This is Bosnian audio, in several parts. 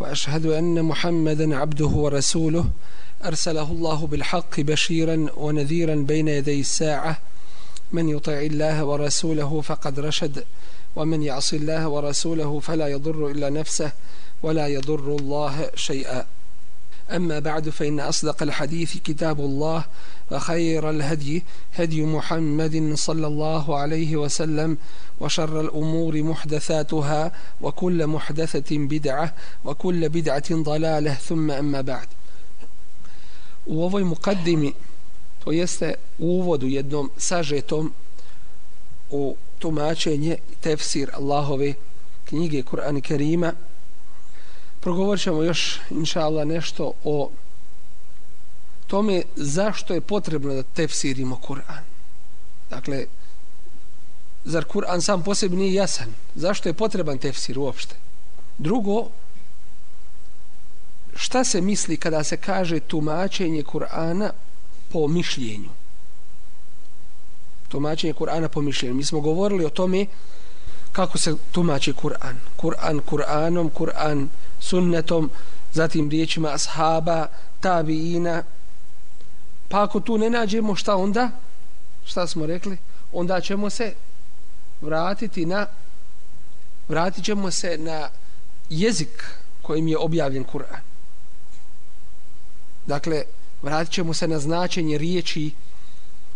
وأشهد أن محمدا عبده ورسوله أرسله الله بالحق بشيرا ونذيرا بين يدي الساعة. من يطع الله ورسوله فقد رشد ومن يعص الله ورسوله فلا يضر إلا نفسه ولا يضر الله شيئا. أما بعد فإن أصدق الحديث كتاب الله وخير الهدي هدي محمد صلى الله عليه وسلم وشر الأمور محدثاتها وكل محدثة بدعة وكل بدعة ضلالة ثم أما بعد. U ovoj mukaddimi to jeste u uvodu jednom sažetom u tumačenje tefsir Allahove knjige Kur'an Kerima progovorit ćemo još inša Allah nešto o tome zašto je potrebno da tefsirimo Kur'an. Dakle zar Kur'an sam po sebi nije jasan? Zašto je potreban tefsir uopšte? Drugo šta se misli kada se kaže tumačenje Kur'ana po mišljenju? Tumačenje Kur'ana po mišljenju. Mi smo govorili o tome kako se tumači Kur'an. Kur'an Kur'anom Kur'an sunnetom zatim riječima ashaba tabiina. Pa ako tu ne nađemo šta onda šta smo rekli onda ćemo se vratiti na vratit ćemo se na jezik kojim je objavljen Kur'an. Dakle vratit ćemo se na značenje riječi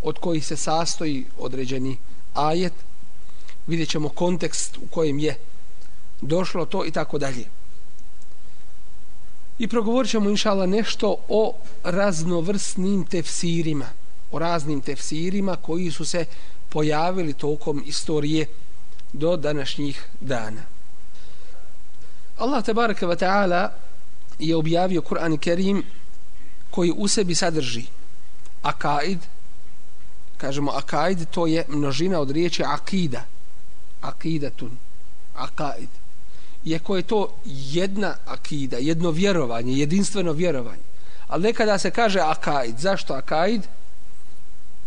od kojih se sastoji određeni ajet. Vidjet ćemo kontekst u kojem je došlo to i tako dalje i progovorit ćemo inšala nešto o raznovrsnim tefsirima. O raznim tefsirima koji su se pojavili tokom istorije do današnjih dana. Allah tabaraka wa ta'ala je objavio Kur'an Kerim koji u sebi sadrži akaid. Kažemo akaid to je množina od riječi akida. Akidatun akaid iako je to jedna akida jedno vjerovanje, jedinstveno vjerovanje ali nekada se kaže akaid zašto akaid?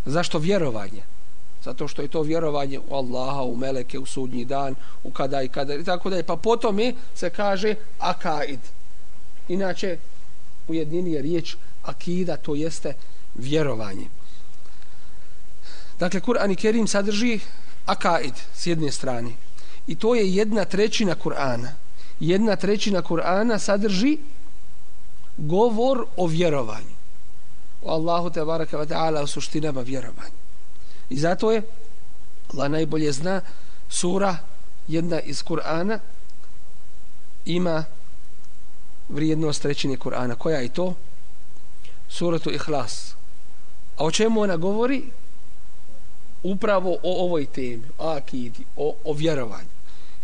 zašto vjerovanje? zato što je to vjerovanje u Allaha, u Meleke, u sudnji dan, u kada i kada i tako dalje. Pa potom je, se kaže akaid. Inače, u jednini je riječ akida, to jeste vjerovanje. Dakle, Kur'an i Kerim sadrži akaid s jedne strane. I to je jedna trećina Kur'ana. Jedna trećina Kur'ana sadrži govor o vjerovanju. O Allahu te baraka wa ta'ala o suštinama vjerovanja. I zato je Allah najbolje zna sura jedna iz Kur'ana ima vrijednost trećine Kur'ana. Koja je to? Suratu Ihlas. A o čemu ona govori? Upravo o ovoj temi, o akidi, o, o vjerovanju.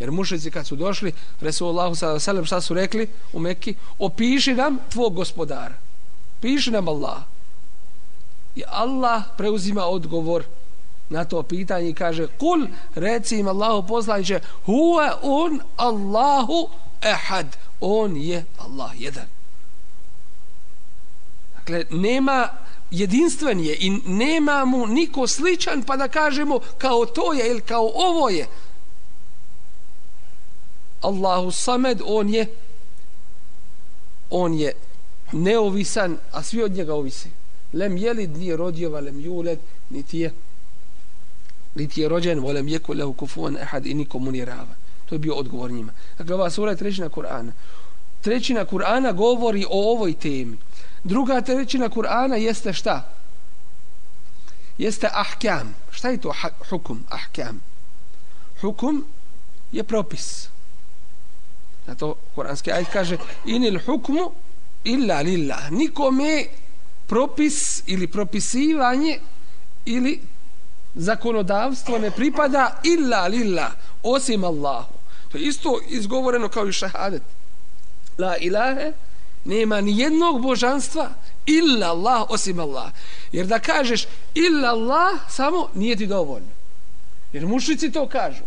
Jer mušici kad su došli, Resulullahu s.a.v. šta su rekli u Mekki? Opiši nam tvog gospodara. Piši nam Allah. I Allah preuzima odgovor na to pitanje i kaže kul reci im Allahu poslaniće huwa un Allahu ehad on je Allah jedan dakle nema jedinstven je i nema mu niko sličan pa da kažemo kao to je ili kao ovo je Allahu samed on je on je neovisan a svi od njega ovise. Lem jelid nije rodio valem juled niti je niti je rođen volem jeku lehu kufuan ehad i nikomu nije ravan. to je bio odgovor njima. Dakle ova sura je trećina Kur'ana. Trećina Kur'ana govori o ovoj temi. Druga trećina Kur'ana jeste šta? Jeste ahkam. Šta je to hukum? Ahkam. Hukum je propis Propis. Zato kuranski ajd kaže inil hukmu illa lillah. Nikome propis ili propisivanje ili zakonodavstvo ne pripada illa lillah osim Allahu. To je isto izgovoreno kao i šahadet. La ilahe nema ni jednog božanstva illa Allah osim Allah. Jer da kažeš illa Allah samo nije ti dovoljno. Jer mušici to kažu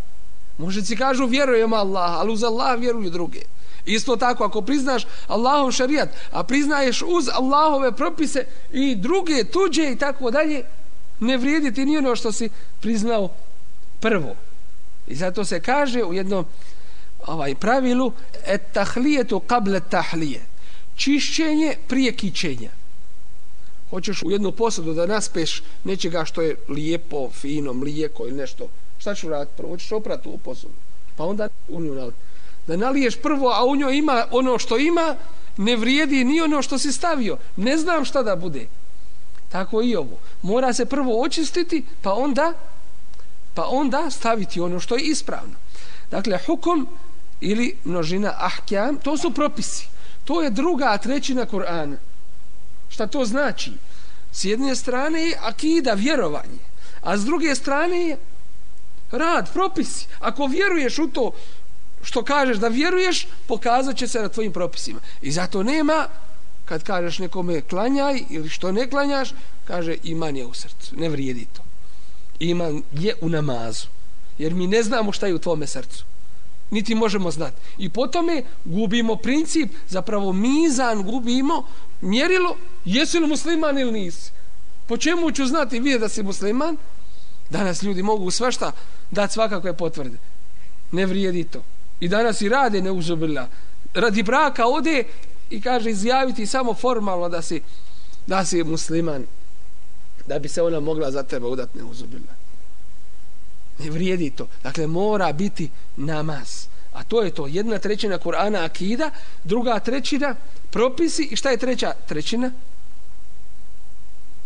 mušici kažu vjerujem Allah ali uz Allah vjeruju druge. Isto tako ako priznaš Allahov šarijat a priznaješ uz Allahove propise i druge tuđe i tako dalje ne vrijedi ti ni ono što si priznao prvo. I zato se kaže u jednom ovaj pravilu et tahlijetu kable tahlije čišćenje prije kićenja hoćeš u jednu posudu da naspeš nečega što je lijepo, fino, mlijeko ili nešto šta ću raditi prvo? hoćeš oprati u posudu. pa onda u nju nali. da naliješ prvo a u njoj ima ono što ima ne vrijedi ni ono što si stavio. Ne znam šta da bude. Tako i ovo. Mora se prvo očistiti pa onda pa onda staviti ono što je ispravno. Dakle hukum ili množina ahkam to su propisi. To je druga trećina Kur'ana. Šta to znači? S jedne strane je akida vjerovanje a s druge strane je rad, propisi ako vjeruješ u to što kažeš da vjeruješ pokazat će se na tvojim propisima i zato nema kad kažeš nekome klanjaj ili što ne klanjaš, kaže iman je u srcu. Ne vrijedi to. Iman je u namazu. Jer mi ne znamo šta je u tvome srcu. Niti možemo znati. I po tome gubimo princip, zapravo mizan gubimo, mjerilo, jesi li musliman ili nisi. Po čemu ću znati vidjeti da si musliman? Danas ljudi mogu svašta dati svakakve potvrde. Ne vrijedi to. I danas i rade neuzubila. Radi braka ode i kaže izjaviti samo formalno da si da si musliman da bi se ona mogla za tebe udat neuzubila ne vrijedi to dakle mora biti namaz a to je to jedna trećina Kur'ana akida druga trećina propisi i šta je treća trećina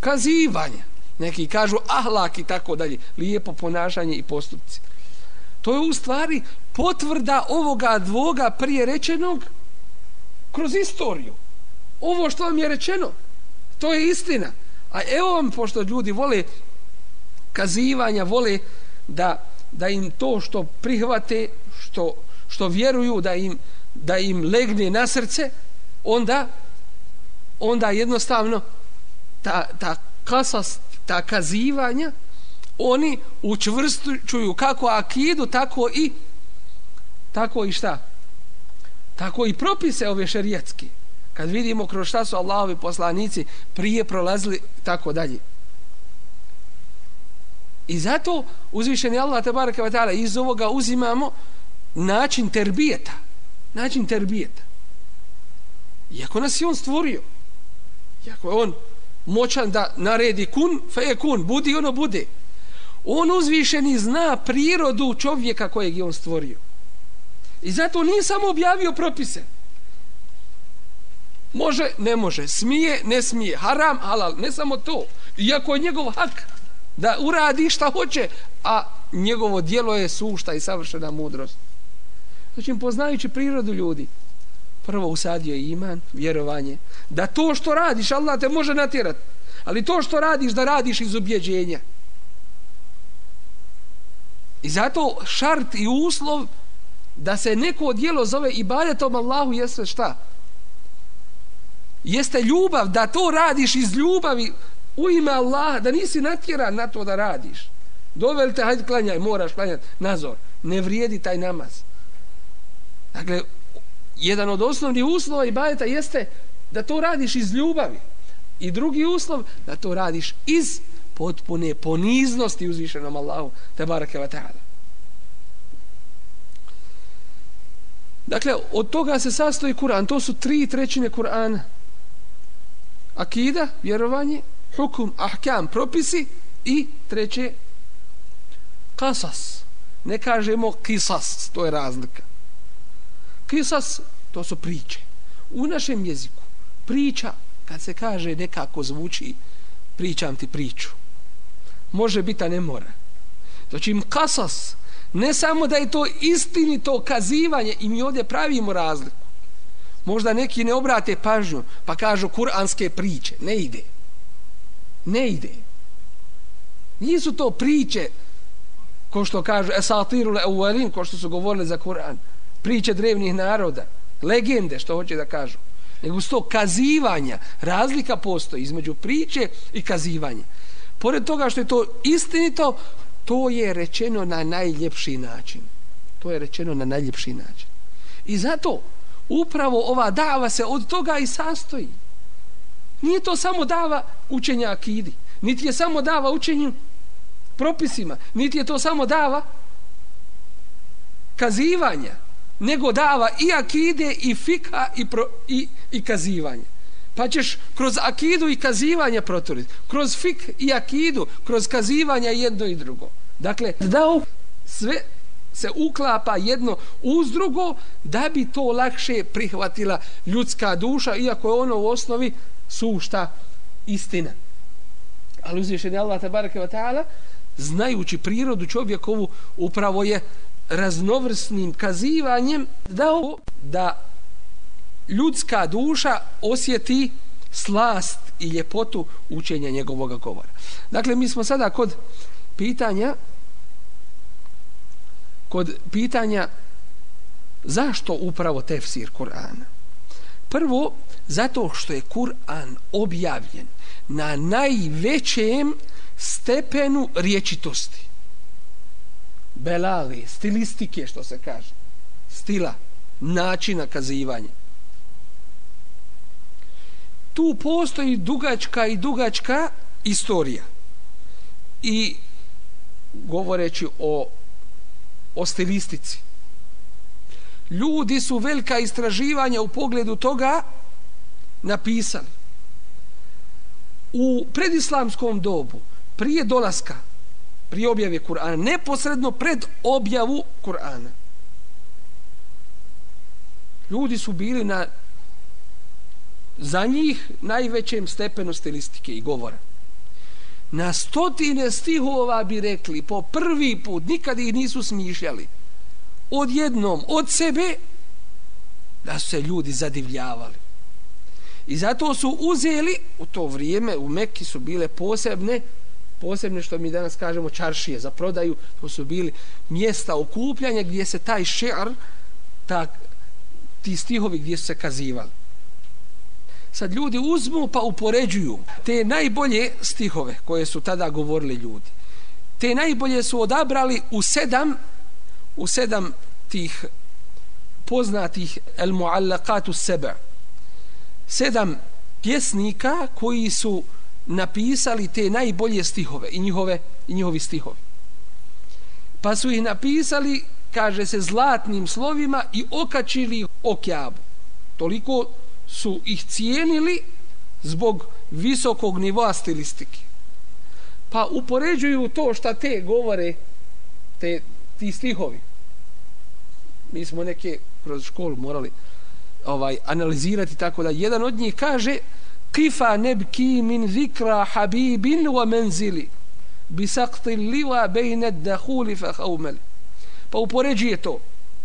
kazivanje neki kažu ahlak i tako dalje lijepo ponašanje i postupci to je u stvari potvrda ovoga dvoga prije rečenog kroz istoriju. Ovo što vam je rečeno, to je istina. A evo vam, pošto ljudi vole kazivanja, vole da, da im to što prihvate, što, što vjeruju da im, da im legne na srce, onda onda jednostavno ta, ta kasas, ta kazivanja oni učvrstuju kako akidu, tako i tako i šta? tako i propise ove šerijetske kad vidimo kroz šta su Allahovi poslanici prije prolazili tako dalje. I zato uzvišeni Allah tabaraka wa ta'ala iz ovoga uzimamo način terbijeta. Način terbijeta. Iako nas je on stvorio. Iako je on moćan da naredi kun fe je kun, budi ono bude on uzvišeni zna prirodu čovjeka kojeg je on stvorio I zato nije samo objavio propise. Može, ne može. Smije, ne smije. Haram, halal. Ne samo to. Iako je njegov hak da uradi šta hoće, a njegovo dijelo je sušta i savršena mudrost. Znači, poznajući prirodu ljudi, prvo usadio je iman, vjerovanje, da to što radiš, Allah te može natjerati, ali to što radiš, da radiš iz objeđenja. I zato šart i uslov da se neko dijelo zove ibadetom Allahu jeste šta? Jeste ljubav, da to radiš iz ljubavi u ime Allaha, da nisi natjeran na to da radiš. Dovel te, hajde klanjaj, moraš klanjati, nazor. Ne vrijedi taj namaz. Dakle, jedan od osnovnih uslova ibadeta jeste da to radiš iz ljubavi. I drugi uslov da to radiš iz potpune poniznosti uzvišenom Allahu te barake wa ta'ala. Dakle, od toga se sastoji Kur'an. To su tri trećine Kur'ana. Akida, vjerovanje, hukum, ahkam, propisi i treće kasas. Ne kažemo kisas, to je razlika. Kisas, to su priče. U našem jeziku priča, kad se kaže nekako zvuči, pričam ti priču. Može biti, a ne mora. Znači, im kasas, ne samo da je to istinito kazivanje i mi ovdje pravimo razliku. Možda neki ne obrate pažnju, pa kažu kuranske priče. Ne ide. Ne ide. Nisu to priče, ko što kažu esatirule euvelin, ko što su govorili za Kur'an. Priče drevnih naroda. Legende, što hoće da kažu. Nego sto kazivanja. Razlika postoji između priče i kazivanja. Pored toga što je to istinito, to je rečeno na najljepši način. To je rečeno na najljepši način. I zato upravo ova dava se od toga i sastoji. Nije to samo dava učenja akidi. Niti je samo dava učenju propisima. Niti je to samo dava kazivanja. Nego dava i akide i fika i, pro, i, i kazivanje. Pa ćeš kroz akidu i kazivanje proturiti. Kroz fik i akidu, kroz kazivanje jedno i drugo. Dakle, dao sve se uklapa jedno uz drugo da bi to lakše prihvatila ljudska duša, iako je ono u osnovi sušta istina. Ali uzvišen je Allah tabaraka wa ta'ala, znajući prirodu čovjekovu, upravo je raznovrsnim kazivanjem dao da ljudska duša osjeti slast i ljepotu učenja njegovog govora. Dakle, mi smo sada kod pitanja kod pitanja zašto upravo tefsir Kur'ana. Prvo, zato što je Kur'an objavljen na najvećem stepenu riječitosti. Belali, stilistike, što se kaže. Stila, načina kazivanja. Tu postoji dugačka i dugačka istorija. I govoreći o o stilistici. Ljudi su velika istraživanja u pogledu toga napisali. U predislamskom dobu, prije dolaska, prije objave Kur'ana, neposredno pred objavu Kur'ana, ljudi su bili na za njih najvećem stepenu stilistike i govora. Na stotine stihova bi rekli po prvi put, nikad ih nisu smišljali. Odjednom od sebe da su se ljudi zadivljavali. I zato su uzeli u to vrijeme u Mekki su bile posebne posebne što mi danas kažemo čaršije za prodaju to su bili mjesta okupljanja gdje se taj še'ar ta, ti stihovi gdje su se kazivali. Sad ljudi uzmu pa upoređuju te najbolje stihove koje su tada govorili ljudi. Te najbolje su odabrali u sedam u sedam tih poznatih el muallakatu sebe sedam pjesnika koji su napisali te najbolje stihove i njihove i njihovi stihovi pa su ih napisali kaže se zlatnim slovima i okačili okjabu toliko su ih cijenili zbog visokog nivoa stilistike. Pa upoređuju to šta te govore, te, ti stihovi. Mi smo neke kroz školu morali ovaj analizirati tako da jedan od njih kaže kifa nebki min zikra habibin wa menzili bi sakti liva bejne dahuli fa haumeli. Pa upoređuje to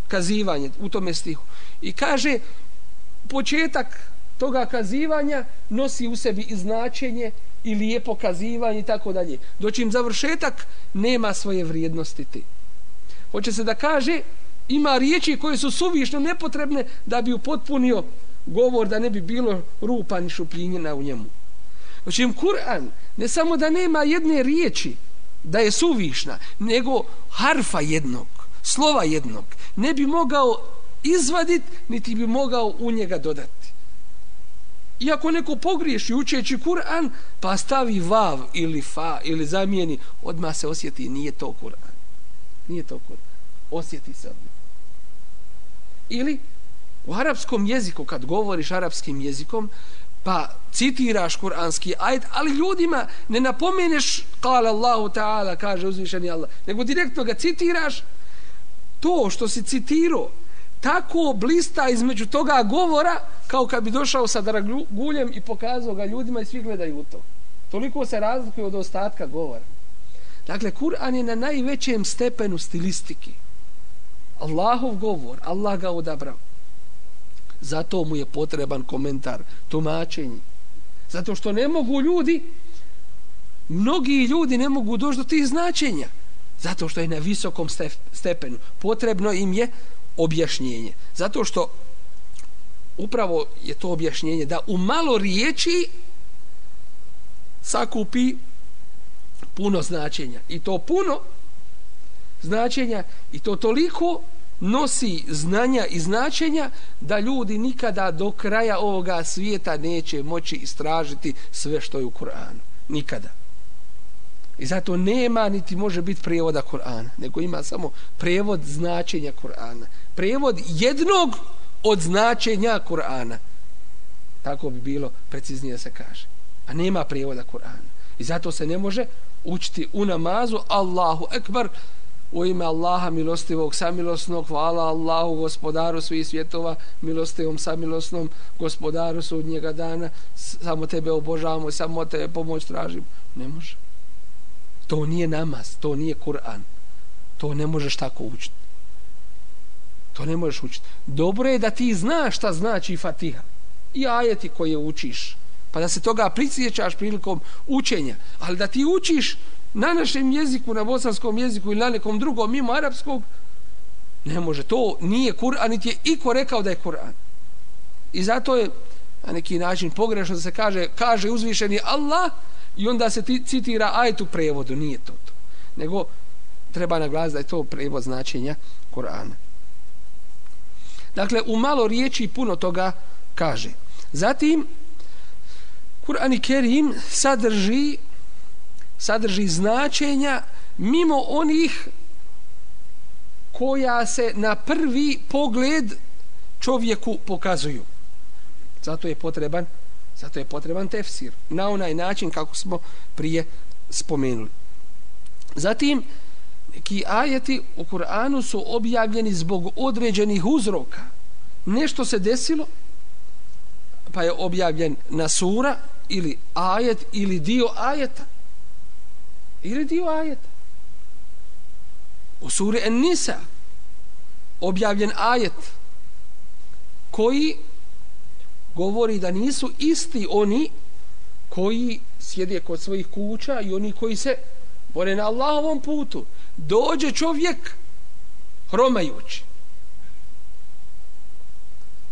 kazivanje u tome stihu. I kaže početak toga kazivanja nosi u sebi i značenje i lijepo kazivanje i tako dalje. Doćim završetak nema svoje vrijednosti ti. Hoće se da kaže ima riječi koje su suvišno nepotrebne da bi upotpunio govor da ne bi bilo rupa ni šupljinjena u njemu. Znači, Kur'an ne samo da nema jedne riječi da je suvišna, nego harfa jednog, slova jednog, ne bi mogao izvadit, niti bi mogao u njega dodati. I ako neko pogriješi učeći Kur'an, pa stavi vav ili fa ili zamijeni, odmah se osjeti, nije to Kur'an. Nije to Kur'an. Osjeti se odmah. Ili u arapskom jeziku, kad govoriš arapskim jezikom, pa citiraš kuranski ajd, ali ljudima ne napomeneš kala Allahu ta'ala, kaže uzvišeni Allah, nego direktno ga citiraš, to što si citirao, tako blista između toga govora, kao kad bi došao sa draguljem i pokazao ga ljudima i svi gledaju u to. Toliko se razlikuje od ostatka govora. Dakle, Kur'an je na najvećem stepenu stilistiki. Allahov govor, Allah ga odabrao. Zato mu je potreban komentar, tumačenje. Zato što ne mogu ljudi, mnogi ljudi ne mogu doći do tih značenja. Zato što je na visokom stepenu. Potrebno im je objašnjenje. Zato što upravo je to objašnjenje da u malo riječi sakupi puno značenja. I to puno značenja i to toliko nosi znanja i značenja da ljudi nikada do kraja ovoga svijeta neće moći istražiti sve što je u Koranu. Nikada. I zato nema niti može biti prijevoda Korana, nego ima samo prijevod značenja Korana. Prijevod jednog od značenja Korana. Tako bi bilo preciznije se kaže. A nema prijevoda Korana. I zato se ne može učiti u namazu Allahu Ekber u ime Allaha milostivog samilosnog hvala Allahu gospodaru svih svjetova milostivom samilosnom gospodaru sudnjega dana. Samo tebe obožavamo i samo tebe pomoć tražimo. Ne može. To nije namaz to nije Kur'an. To ne možeš tako učiti to ne možeš učiti dobro je da ti znaš šta znači Fatiha i ajeti koje učiš pa da se toga prisjećaš prilikom učenja ali da ti učiš na našem jeziku, na bosanskom jeziku ili na nekom drugom mimo arapskog, ne može. To nije Kur'an, niti je iko rekao da je Kur'an. I zato je na neki način pogrešno da se kaže, kaže uzvišeni Allah i onda se ti, citira ajet u prevodu. Nije to to. Nego treba naglasiti da je to prevod značenja Kur'ana. Dakle, u malo riječi puno toga kaže. Zatim, Kur'an i Kerim sadrži sadrži značenja mimo onih koja se na prvi pogled čovjeku pokazuju. Zato je potreban zato je potreban tefsir na onaj način kako smo prije spomenuli. Zatim neki ajeti u Kur'anu su objavljeni zbog određenih uzroka. Nešto se desilo pa je objavljen na sura ili ajet ili dio ajeta ili dio ajeta. U suri En-Nisa objavljen ajet koji govori da nisu isti oni koji sjede kod svojih kuća i oni koji se bore na Allahovom putu. Dođe čovjek hromajući.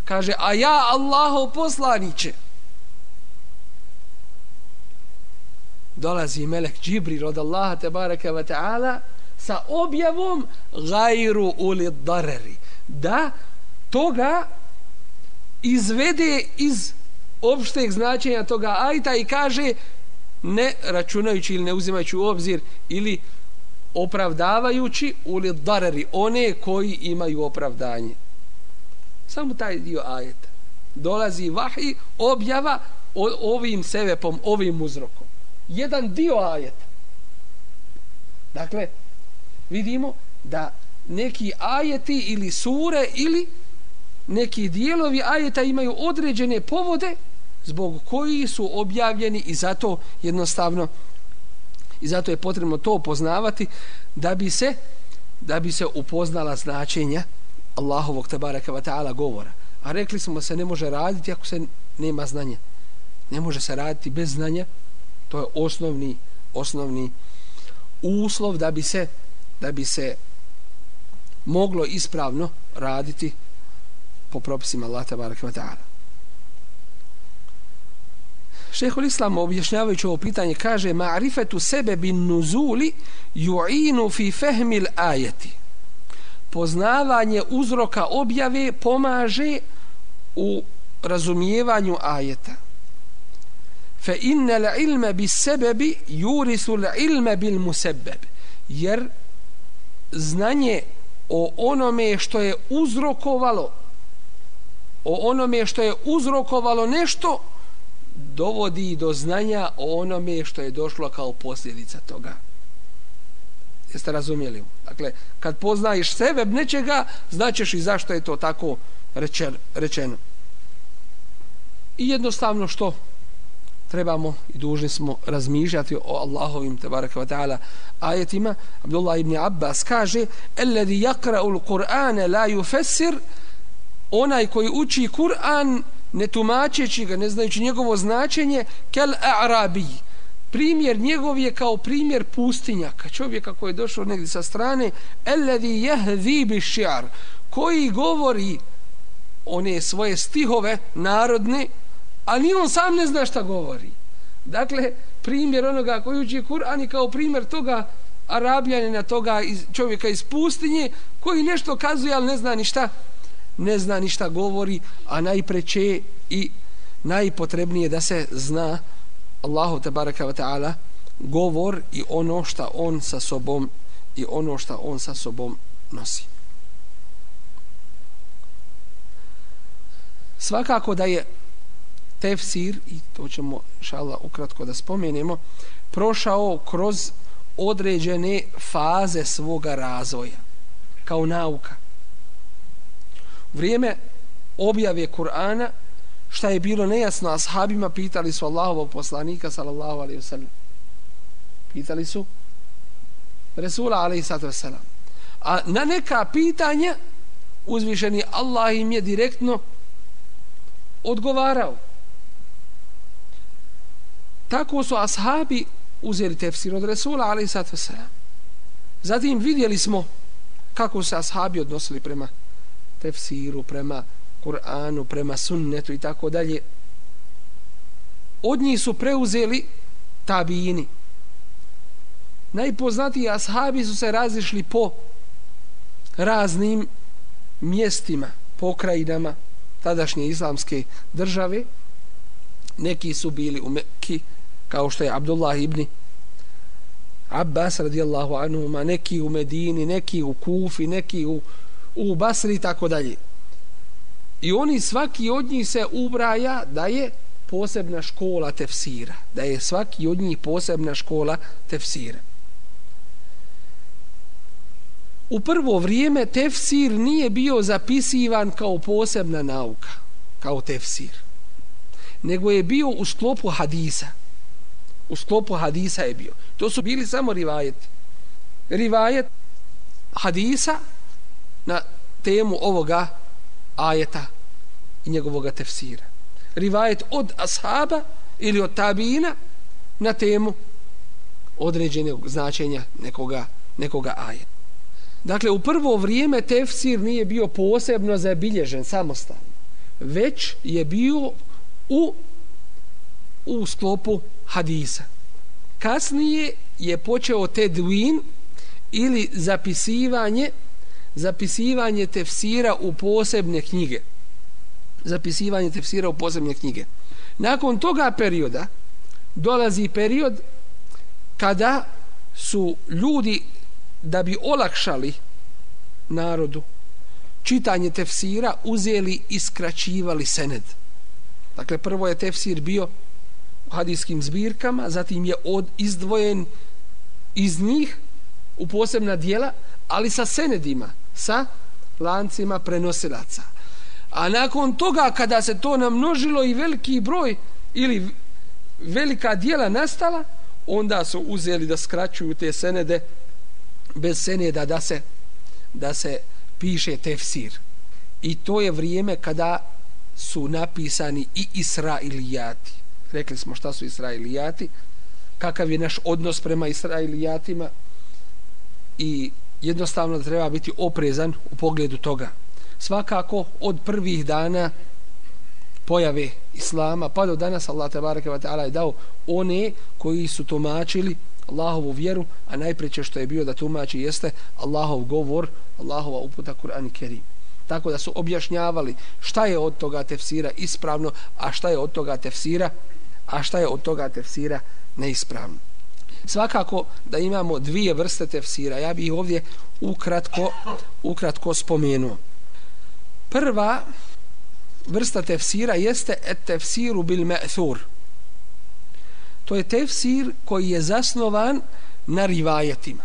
Kaže, a ja Allahov poslaniće, dolazi melek Džibril od Allaha tebareke ve ta'ala sa objavom gajru uli dareri. Da toga izvede iz opšteg značenja toga ajta i kaže ne računajući ili ne uzimajući u obzir ili opravdavajući uli dareri one koji imaju opravdanje. Samo taj dio ajeta. Dolazi vahi objava ovim sebepom, ovim uzrokom jedan dio ajeta. Dakle, vidimo da neki ajeti ili sure ili neki dijelovi ajeta imaju određene povode zbog koji su objavljeni i zato jednostavno i zato je potrebno to poznavati da bi se da bi se upoznala značenja Allahovog tabaraka wa ta'ala govora. A rekli smo se ne može raditi ako se nema znanja. Ne može se raditi bez znanja to je osnovni osnovni uslov da bi se da bi se moglo ispravno raditi po propisima Allah tabaraka wa ta'ala. Šehol Islam objašnjavajući ovo pitanje kaže ma'rifetu sebe bin nuzuli ju'inu fi fehmil ajeti. Poznavanje uzroka objave pomaže u razumijevanju ajeta fe inna al-ilma bis sebebi yurisu al-ilma bil-musabbab jer znanje o onome što je uzrokovalo o onome što je uzrokovalo nešto dovodi do znanja o onome što je došlo kao posljedica toga. Jeste razumjeli? Dakle, kad poznaješ sebe nečega, znaćeš i zašto je to tako rečeno. I jednostavno što trebamo i dužni smo razmišljati o Allahovim tebaraka wa taala ajetima Abdullah ibn Abbas kaže alladhi yaqra'u al-Qur'ana la yufassir onaj koji uči Kur'an ne tumačeći ga, ne znajući njegovo značenje, kel a'rabi. Primjer njegov je kao primjer pustinjaka, čovjeka koji je došao negdje sa strane, alladhi yahdi bi ši'ar, koji govori one svoje stihove narodne, a ni on sam ne zna šta govori. Dakle, primjer onoga koji uči Kur'an i kao primjer toga Arabljanina, toga iz, čovjeka iz pustinje, koji nešto kazuje, ali ne zna ni šta, ne zna ni šta govori, a najpreće i najpotrebnije da se zna Allahu tabaraka wa ta'ala govor i ono šta on sa sobom i ono šta on sa sobom nosi. Svakako da je tefsir, i to ćemo šala ukratko da spomenemo, prošao kroz određene faze svoga razvoja kao nauka. Vrijeme objave Kur'ana šta je bilo nejasno ashabima pitali su Allahovog poslanika sallallahu alaihi wasallam pitali su Resula alaihi wasallam a na neka pitanja uzvišeni Allah im je direktno odgovarao tako su ashabi uzeli tefsir od Resula ali sad zatim vidjeli smo kako se ashabi odnosili prema tefsiru prema Kur'anu prema sunnetu i tako dalje. Od njih su preuzeli tabijini. najpoznatiji ashabi su se razišli po raznim mjestima pokrajinama tadašnje islamske države. Neki su bili u Mekki kao što je Abdullah ibn Abbas radijallahu anhu ma neki u Medini, neki u Kufi, neki u, u Basri i tako dalje. I oni svaki od njih se ubraja da je posebna škola tefsira. Da je svaki od njih posebna škola tefsira. U prvo vrijeme tefsir nije bio zapisivan kao posebna nauka, kao tefsir. Nego je bio u sklopu hadisa u sklopu hadisa je bio. To su bili samo rivajeti. Rivajet hadisa na temu ovoga ajeta i njegovog tefsira. Rivajet od ashaba ili od tabina na temu određenog značenja nekoga, nekoga ajeta. Dakle, u prvo vrijeme tefsir nije bio posebno zabilježen samostalno, već je bio u u sklopu hadisa. Kasnije je počeo tedvin ili zapisivanje zapisivanje tefsira u posebne knjige. Zapisivanje tefsira u posebne knjige. Nakon toga perioda dolazi period kada su ljudi da bi olakšali narodu čitanje tefsira uzeli i skraćivali sened. Dakle, prvo je tefsir bio hadijskim zbirkama, zatim je od izdvojen iz njih u posebna dijela, ali sa senedima, sa lancima prenosilaca. A nakon toga, kada se to namnožilo i veliki broj ili velika dijela nastala, onda su uzeli da skraćuju te senede bez seneda da se da se piše tefsir. I to je vrijeme kada su napisani i Israilijati rekli smo šta su Israilijati, kakav je naš odnos prema Israilijatima i jednostavno treba biti oprezan u pogledu toga. Svakako od prvih dana pojave Islama pa do danas Allah tabaraka wa ta'ala je dao one koji su tumačili Allahovu vjeru, a najpreće što je bio da tumači jeste Allahov govor, Allahova uputa Kur'an i Kerim. Tako da su objašnjavali šta je od toga tefsira ispravno, a šta je od toga tefsira a šta je od toga tefsira neispravno. Svakako da imamo dvije vrste tefsira, ja bih ovdje ukratko, ukratko spomenuo. Prva vrsta tefsira jeste et tefsiru bil me'thur. To je tefsir koji je zasnovan na rivajetima.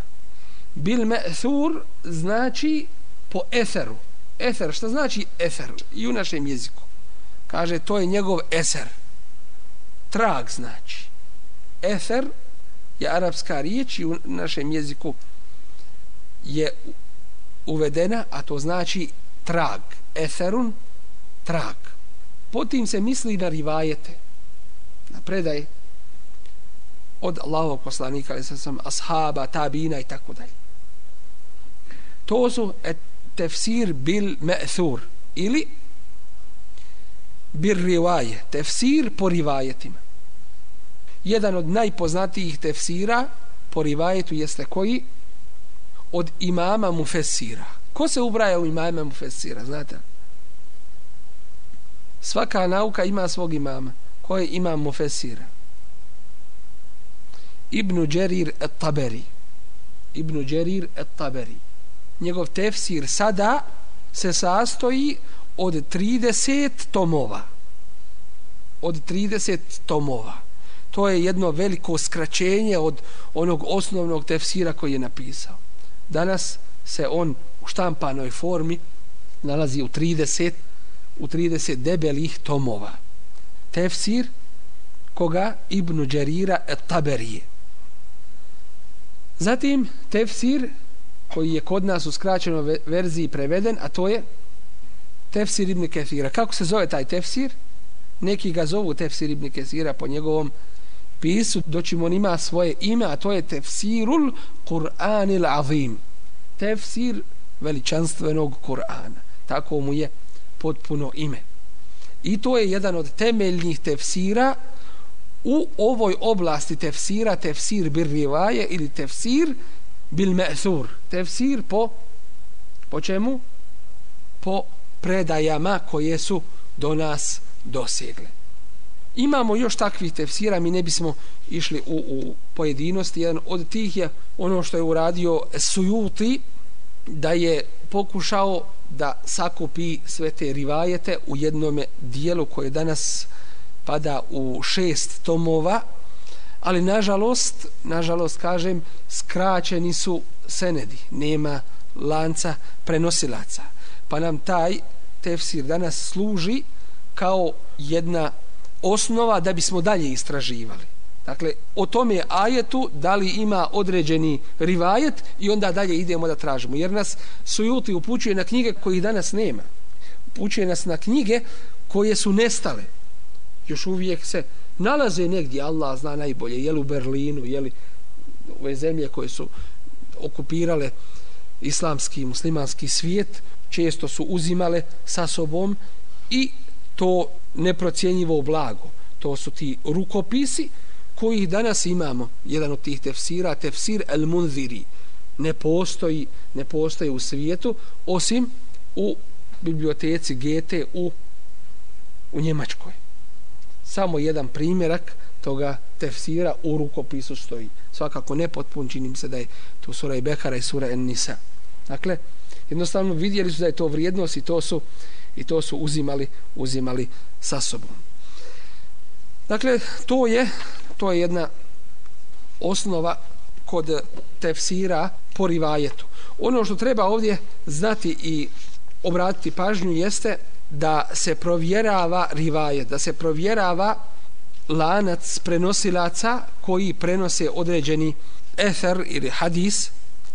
Bil me'thur znači po eseru. Eser, šta znači eser? I u našem jeziku. Kaže, to je njegov eser. Trag znači. Efer je arapska riječ i u našem jeziku je uvedena, a to znači trag. Eferun, trag. Potim se misli na rivajete, na predaj od Allahovog poslanika, ali sam ashaba, tabina i tako dalje. To su et tefsir bil me'thur ili bir rivaje, tefsir po rivajetima. Jedan od najpoznatijih tefsira po rivajetu jeste koji? Od imama mufesira. Ko se ubraja u imama mufesira, znate? Svaka nauka ima svog imama. Ko je imam mufesira? Ibnu Đerir Taberi. Ibnu Đerir Taberi. Njegov tefsir sada se sastoji od od 30 tomova. Od 30 tomova. To je jedno veliko skraćenje od onog osnovnog tefsira koji je napisao. Danas se on u štampanoj formi nalazi u 30 u 30 debelih tomova. Tefsir koga Ibnu Đerira et Taberije. Zatim tefsir koji je kod nas u skraćenoj verziji preveden, a to je tefsir Ibn Kesira. Kako se zove taj tefsir? Neki ga zovu tefsir Ibn Kesira po njegovom pisu, doći on ima svoje ime, a to je tefsirul Kur'anil Azim. Tefsir veličanstvenog Kur'ana. Tako mu je potpuno ime. I to je jedan od temeljnih tefsira u ovoj oblasti tefsira, tefsir bil rivaje ili tefsir bil me'thur. Tefsir po, po čemu? Po predajama koje su do nas dosegle. Imamo još takvih tefsira, mi ne bismo išli u, u pojedinosti. Jedan od tih je ono što je uradio Sujuti, da je pokušao da sakupi sve te rivajete u jednom dijelu koje danas pada u šest tomova, ali nažalost, nažalost kažem, skraćeni su senedi, nema lanca prenosilaca. Pa nam taj tefsir danas služi kao jedna osnova da bismo dalje istraživali. Dakle, o tome ajetu da li ima određeni rivajet i onda dalje idemo da tražimo. Jer nas sujuti upućuje na knjige kojih danas nema. Upućuje nas na knjige koje su nestale. Još uvijek se nalaze negdje, Allah zna najbolje, je li u Berlinu, je li ove zemlje koje su okupirale islamski, muslimanski svijet, često su uzimale sa sobom i to neprocjenjivo blago. To su ti rukopisi, kojih danas imamo. Jedan od tih tefsira tefsir el munziri ne postoji ne postoji u svijetu osim u biblioteci GT u u Njemačkoj. Samo jedan primjerak toga tefsira u rukopisu stoji. Svakako nepotpun činim se da je to sura i Bekara i sura en Nisa dakle jednostavno vidjeli su da je to vrijednost i to su i to su uzimali uzimali sa sobom dakle to je to je jedna osnova kod tefsira po rivajetu. Ono što treba ovdje znati i obratiti pažnju jeste da se provjerava rivajet, da se provjerava lanac prenosilaca koji prenose određeni efer ili hadis.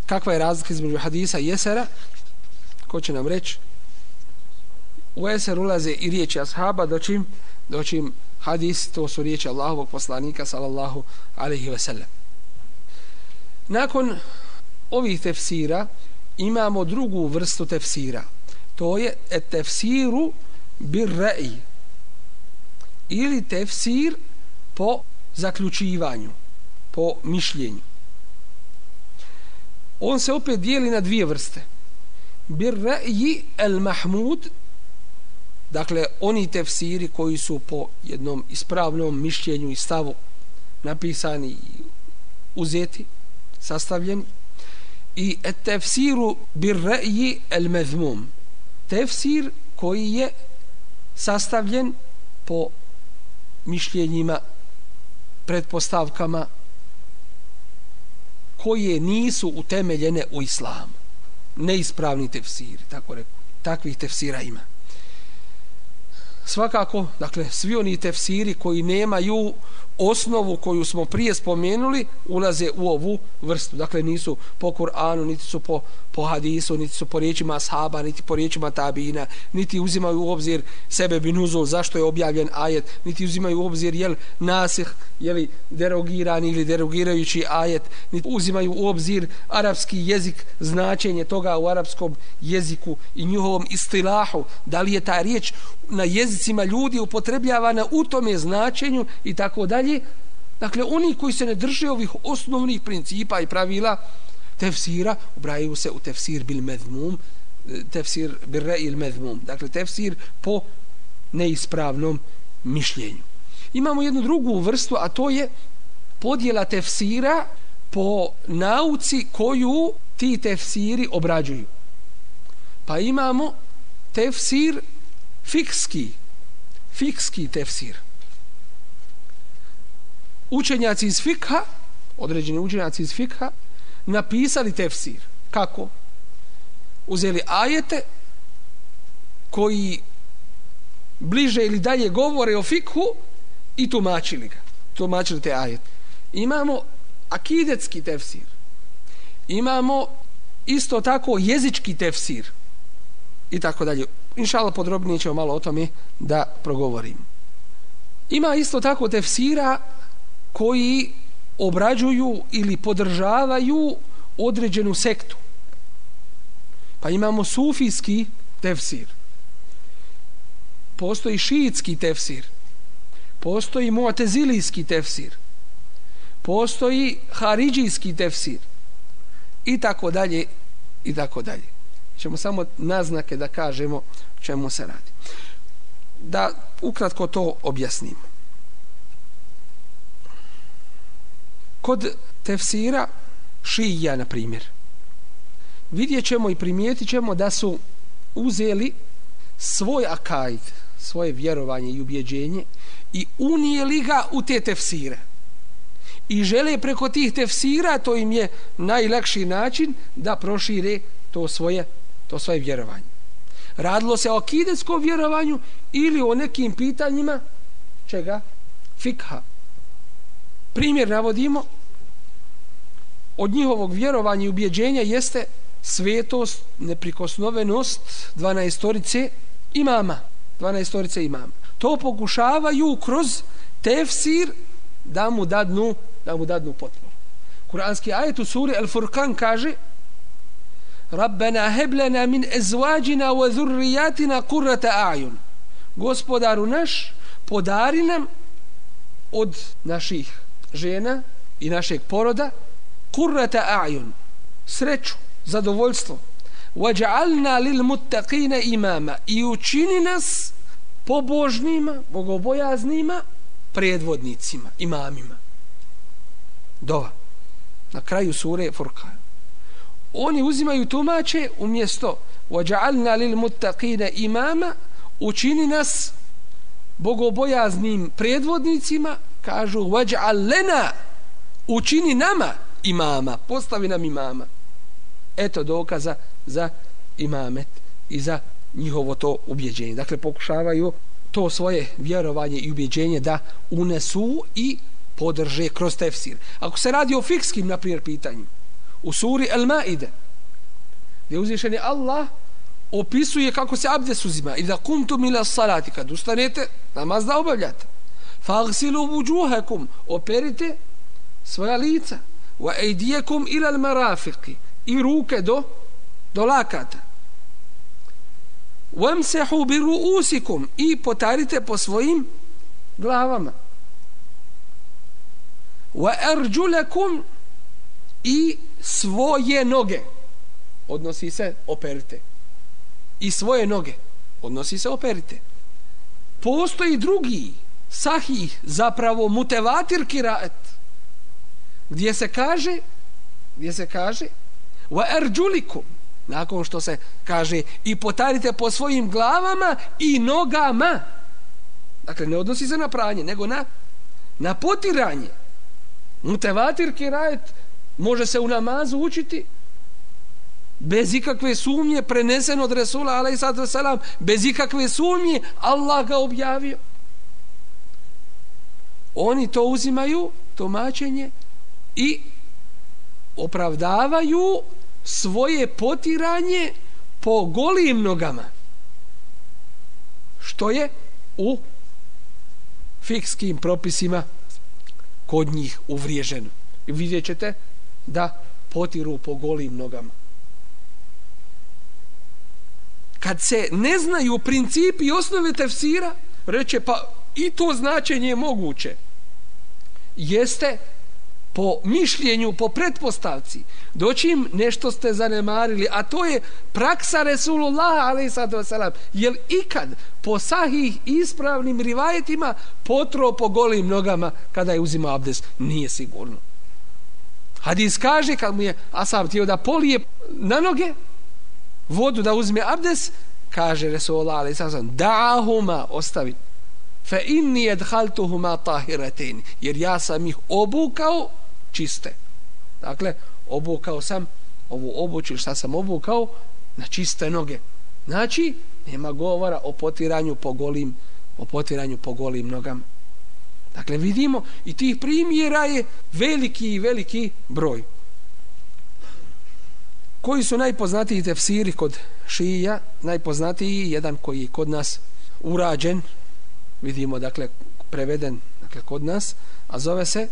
Kakva je razlika između hadisa i esera? Ko će nam reći? U eser ulaze i riječi ashaba, doćim, doćim hadis, to su riječi Allahovog poslanika sallallahu alaihi ve sellem. Nakon ovih tefsira imamo drugu vrstu tefsira. To je et tefsiru bir re'i ili tefsir po zaključivanju, po mišljenju. On se opet dijeli na dvije vrste. Bir re'i el mahmud. Dakle oni tefsiri koji su po jednom ispravnom mišljenju i stavu napisani i uzeti sastavljeni. I et tefsiru bir re'ji el mezmum tefsir koji je sastavljen po mišljenjima pretpostavkama koje nisu utemeljene u islamu neispravni tefsiri tako reku. Takvih tefsira ima. Svakako dakle svi oni tefsiri koji nemaju osnovu koju smo prije spomenuli ulaze u ovu vrstu. Dakle, nisu po Kur'anu, niti su po, po hadisu, niti su po riječima ashaba, niti po riječima tabina, niti uzimaju u obzir sebe binuzul, zašto je objavljen ajet, niti uzimaju u obzir jel nasih, jeli derogirani ili derogirajući ajet, niti uzimaju u obzir arapski jezik, značenje toga u arapskom jeziku i njihovom istilahu, da li je ta riječ na jezicima ljudi upotrebljavana u tome značenju i tako dalje. Dakle, oni koji se ne drže ovih osnovnih principa i pravila tefsira, ubrajaju se u tefsir bil medmum, tefsir bil re il medmum. Dakle, tefsir po neispravnom mišljenju. Imamo jednu drugu vrstu, a to je podjela tefsira po nauci koju ti tefsiri obrađuju. Pa imamo tefsir fikski, fikski tefsir. Učenjaci iz fikha, određeni učenjaci iz fikha, napisali tefsir. Kako? Uzeli ajete koji bliže ili dalje govore o fikhu i tumačili ga. Tumačili te ajete. Imamo akidetski tefsir. Imamo isto tako jezički tefsir. I tako dalje Inšala podrobnije ćemo malo o tome da progovorim. Ima isto tako tefsira koji obrađuju ili podržavaju određenu sektu. Pa imamo sufijski tefsir. Postoji šiitski tefsir. Postoji muatezilijski tefsir. Postoji haridžijski tefsir. I tako dalje, i tako dalje ćemo samo naznake da kažemo čemu se radi. Da ukratko to objasnimo. Kod tefsira šija, na primjer, vidjet ćemo i primijetit ćemo da su uzeli svoj akajd, svoje vjerovanje i ubjeđenje i unijeli ga u te tefsire. I žele preko tih tefsira, to im je najlakši način da prošire to svoje to svoje vjerovanje. Radilo se o akidetskom vjerovanju ili o nekim pitanjima čega? Fikha. Primjer navodimo od njihovog vjerovanja i ubjeđenja jeste svetost, neprikosnovenost 12 imama. 12 imama. To pokušavaju kroz tefsir da mu dadnu, da mu dadnu potporu. Kuranski ajet u suri El Furkan kaže Rabbena heblena min ezvađina wa zurrijatina kurrata a'jun. Gospodaru naš, podari nam od naših žena i našeg poroda kurrata a'jun. Sreću, zadovoljstvo. Waj'alna lil muttaqina imama. I učini nas pobožnima, bogobojaznima, predvodnicima, imamima. Dova. Na kraju sure Furkan oni uzimaju tumače umjesto وَجَعَلْنَا لِلْمُتَّقِينَ imama učini nas bogobojaznim predvodnicima kažu vaj'al lena učini nama imama postavi nam imama eto dokaza za imamet i za njihovo to ubjeđenje. Dakle pokušavaju to svoje vjerovanje i ubjeđenje da unesu i podrže kroz tefsir. Ako se radi o fikskim na primjer pitanju u suri El Maide gdje uzvišen je Allah opisuje kako se abdes uzima. I da kumtu mila salati kad ustanete namaz da obavljate fagsilu vujuhakum operite svoja lica. Wa ejdijekum ila marafiki, i ruke do do lakata. Wamsahu bi ruusikum i potarite po svojim glavama. Wa erđulekum, i svoje noge. Odnosi se operite. I svoje noge odnosi se operite. Postoji drugi sahih zapravo mutevatir kiraet gdje se kaže gdje se kaže wa erđulikum nakon što se kaže i potarite po svojim glavama i nogama dakle ne odnosi se na pranje nego na na potiranje. Mutevatir kirajet može se u namazu učiti bez ikakve sumnje prenesen od Resula alaihissalatu wasalam bez ikakve sumnje Allah ga objavio oni to uzimaju tumačenje i opravdavaju svoje potiranje po golim nogama. Što je u fikskim propisima kod njih uvriježeno. I vidjet ćete da potiru po golim nogama. Kad se ne znaju principi i osnove tefsira reće pa i to značenje je moguće jeste po mišljenju, po pretpostavci doćim nešto ste zanemarili a to je praksa Resulullah a.s. jel ikad po sahih ispravnim rivajetima potro po golim nogama kada je uzima abdes nije sigurno hadis kaže kad mu je Asab tijelo da polije na noge vodu da uzme abdes kaže Resulullah a.s. da'ahuma ostavi fe inni edhaltuhuma tahiratin jer ja sam ih obukao čiste. Dakle obukao sam ovu obuću šta sam obukao na čiste noge. Znači nema govora o potiranju po golim o potiranju po golim nogama. Dakle vidimo i tih primjera je veliki i veliki broj. Koji su najpoznatiji tefsiri kod šija? Najpoznatiji jedan koji je kod nas urađen vidimo dakle preveden dakle kod nas a zove se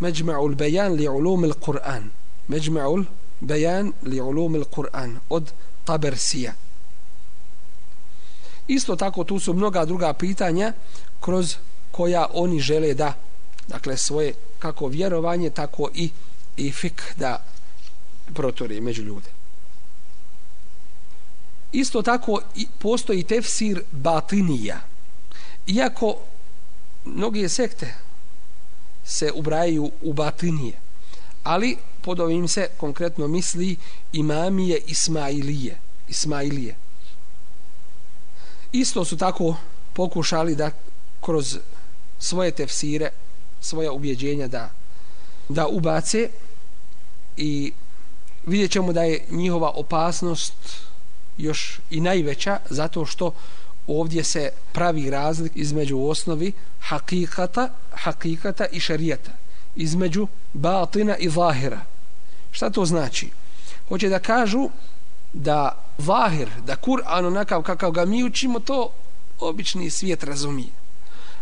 Međma'ul Bejan li ulumil Kur'an Međma'ul Bejan li ulumil Kur'an od Tabersija. Isto tako tu su mnoga druga pitanja kroz koja oni žele da dakle svoje kako vjerovanje tako i i fik da proturi među ljude. Isto tako postoji tefsir batinija iako mnoge sekte se ubrajaju u batinije ali pod ovim se konkretno misli imamije Ismailije Ismailije. Isto su tako pokušali da kroz svoje tefsire svoja ubjeđenja da da ubace i vidjet ćemo da je njihova opasnost još i najveća zato što ovdje se pravi razlik između osnovi hakikata, hakikata i šarijata između batina i zahira. Šta to znači? Hoće da kažu da zahir da Kur'an onakav kakav ga mi učimo to obični svijet razumije.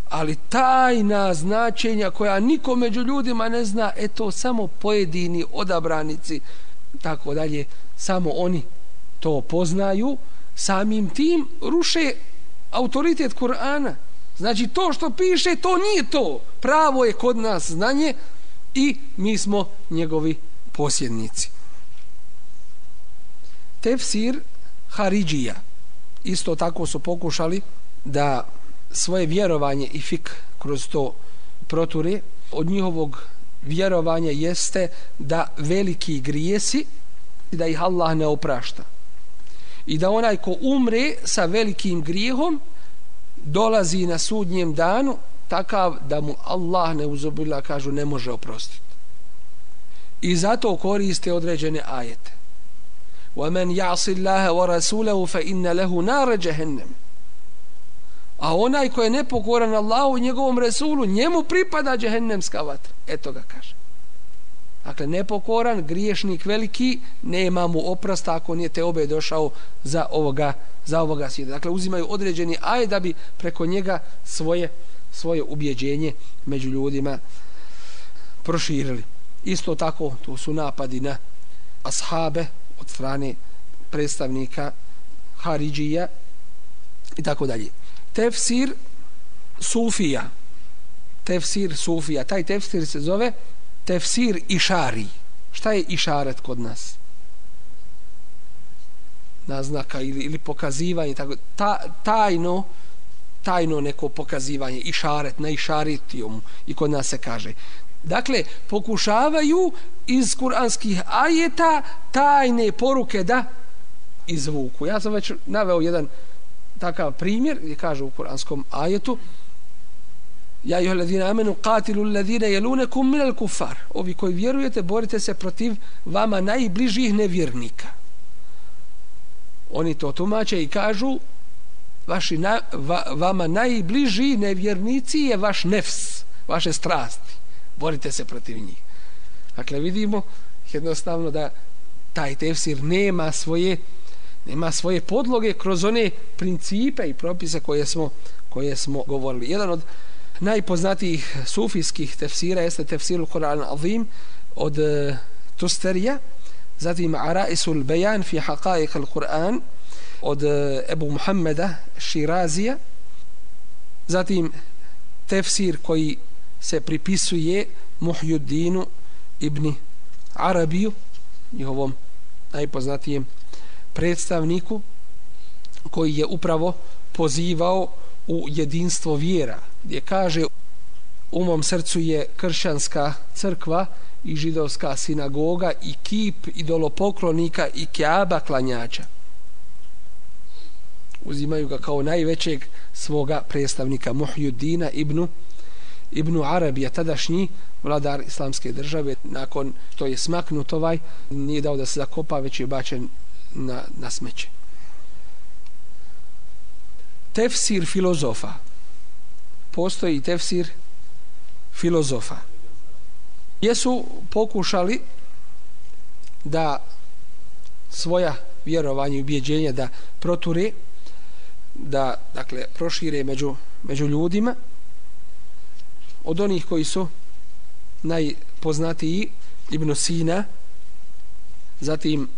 Ali tajna značenja koja niko među ljudima ne zna eto samo pojedini odabranici tako dalje samo oni to poznaju samim tim ruše autoritet Kur'ana. Znači to što piše, to nije to. Pravo je kod nas znanje i mi smo njegovi posjednici. Tefsir Haridžija. Isto tako su pokušali da svoje vjerovanje i fik kroz to proture. Od njihovog vjerovanja jeste da veliki grijesi da ih Allah ne oprašta i da onaj ko umre sa velikim grijehom dolazi na sudnjem danu takav da mu Allah ne uzobila kažu ne može oprostiti i zato koriste određene ajete وَمَنْ يَعْصِ اللَّهَ وَرَسُولَهُ فَإِنَّ لَهُ نَارَ جَهَنَّمِ a onaj ko je nepokoran Allahu i njegovom Resulu njemu pripada džehennemska vatra eto ga kaže Dakle, nepokoran, griješnik veliki, nema mu oprasta ako nije te obe došao za ovoga, za ovoga svijeta. Dakle, uzimaju određeni aj da bi preko njega svoje, svoje ubjeđenje među ljudima proširili. Isto tako, to su napadi na ashabe od strane predstavnika Haridžija i tako dalje. Tefsir Sufija. Tefsir Sufija. Taj tefsir se zove tefsir išari. Šta je išaret kod nas? Naznaka ili, ili pokazivanje, tako, ta, tajno tajno neko pokazivanje Išaret, na išaritijom i kod nas se kaže dakle pokušavaju iz kuranskih ajeta tajne poruke da izvuku ja sam već naveo jedan takav primjer gdje kaže u kuranskom ajetu Ja ih ladina amenu qatilu ladina jelunekum minal kufar. Ovi koji vjerujete, borite se protiv vama najbližih nevjernika. Oni to tumače i kažu vaši na, va, vama najbliži nevjernici je vaš nefs, vaše strasti. Borite se protiv njih. Dakle, vidimo jednostavno da taj tefsir nema svoje nema svoje podloge kroz one principe i propise koje smo koje smo govorili. Jedan od najpoznatijih sufijskih tefsira jeste tefsir Kur'an Azim od uh, Tusterija zatim Araisul Bejan fi Haqaiq al-Quran od uh, Ebu Muhammeda Širazija zatim tefsir koji se pripisuje Muhjuddinu ibn Arabiju njihovom najpoznatijem predstavniku koji je upravo pozivao u jedinstvo vjera gdje kaže u mom srcu je kršćanska crkva i židovska sinagoga i kip idolopoklonika i kjaba klanjača. Uzimaju ga kao najvećeg svoga predstavnika Muhjuddina ibn ibn Arabija tadašnji vladar islamske države. Nakon to je smaknut ovaj nije dao da se zakopa već je bačen na, na smeće tefsir filozofa. Postoji tefsir filozofa. Jesu pokušali da svoja vjerovanja i ubjeđenja da proture da dakle prošire među, među ljudima od onih koji su najpoznatiji Ibn Sina zatim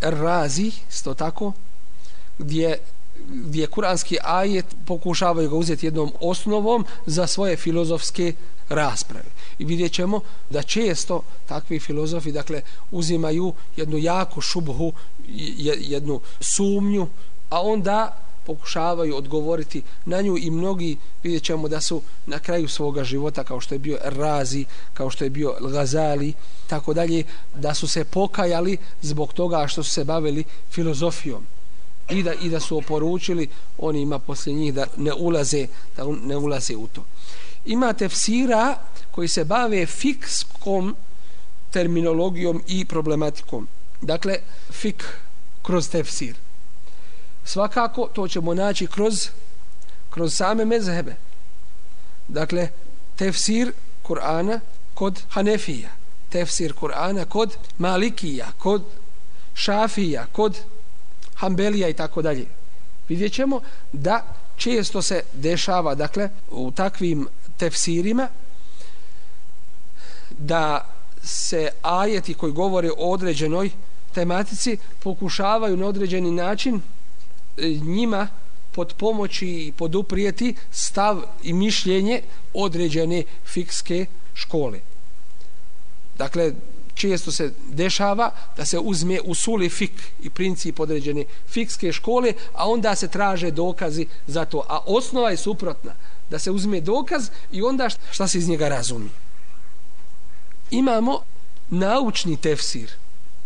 Razi isto tako gdje gdje kuranski ajet pokušavaju ga uzeti jednom osnovom za svoje filozofske rasprave. I vidjet ćemo da često takvi filozofi dakle, uzimaju jednu jaku šubhu, jednu sumnju, a onda pokušavaju odgovoriti na nju i mnogi vidjet ćemo da su na kraju svoga života kao što je bio Razi, kao što je bio Gazali, tako dalje, da su se pokajali zbog toga što su se bavili filozofijom i da i da su oporučili oni ima posle njih da ne ulaze da ne ulaze u to. Ima tefsira koji se bave fikskom terminologijom i problematikom. Dakle, fik kroz tefsir. Svakako to ćemo naći kroz kroz same mezhebe. Dakle, tefsir Kur'ana kod Hanefija, tefsir Kur'ana kod Malikija, kod Šafija, kod Hambelija i tako dalje. Vidjet ćemo da često se dešava dakle u takvim tefsirima da se ajeti koji govore o određenoj tematici pokušavaju na određeni način e, njima pod pomoći i poduprijeti stav i mišljenje određene fikske škole. Dakle, često se dešava da se uzme usuli fik i princip određene fikske škole, a onda se traže dokazi za to. A osnova je suprotna, da se uzme dokaz i onda šta se iz njega razumi. Imamo naučni tefsir.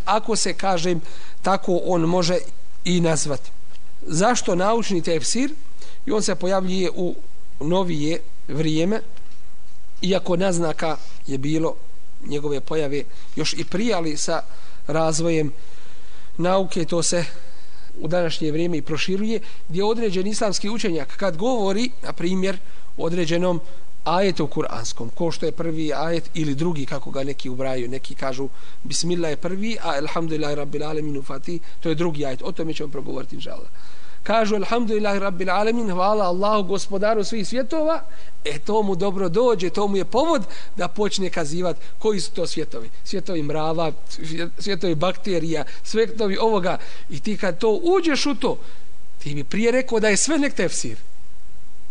Ako se kažem tako on može i nazvati. Zašto naučni tefsir? I on se pojavljuje u novije vrijeme, iako naznaka je bilo njegove pojave još i prijali sa razvojem nauke to se u današnje vrijeme i proširuje gdje određen islamski učenjak kad govori na primjer o određenom ajetu kuranskom ko što je prvi ajet ili drugi kako ga neki ubraju neki kažu bismillah je prvi a Elhamdulillah rabbil Aleminu fatih to je drugi ajet o tome ćemo progovoriti inšallah kažu alhamdulillah rabbil alamin hvala Allahu gospodaru svih svjetova. E to mu dobro dođe to mu je povod da počne kazivat koji su to svjetovi. Svjetovi mrava svjetovi bakterija svjetovi ovoga. I ti kad to uđeš u to ti bi prije rekao da je sve nek tefsir.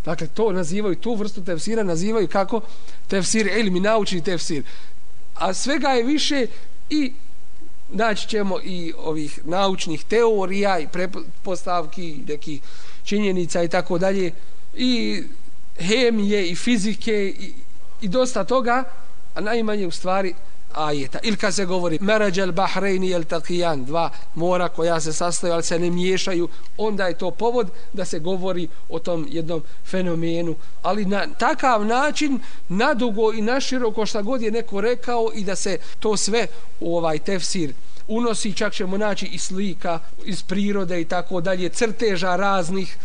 Dakle to nazivaju tu vrstu tefsira nazivaju kako? Tefsir ilmi, naučni tefsir. A svega je više i naći ćemo i ovih naučnih teorija i prepostavki neki činjenica i tako dalje. I hemije i fizike i, i dosta toga a najmanje u stvari ajeta. Ili kad se govori Merađel Bahrejni jel takijan, dva mora koja se sastaju, ali se ne miješaju, onda je to povod da se govori o tom jednom fenomenu. Ali na takav način, nadugo i naširoko šta god je neko rekao i da se to sve u ovaj tefsir unosi, čak ćemo naći i slika iz prirode i tako dalje, crteža raznih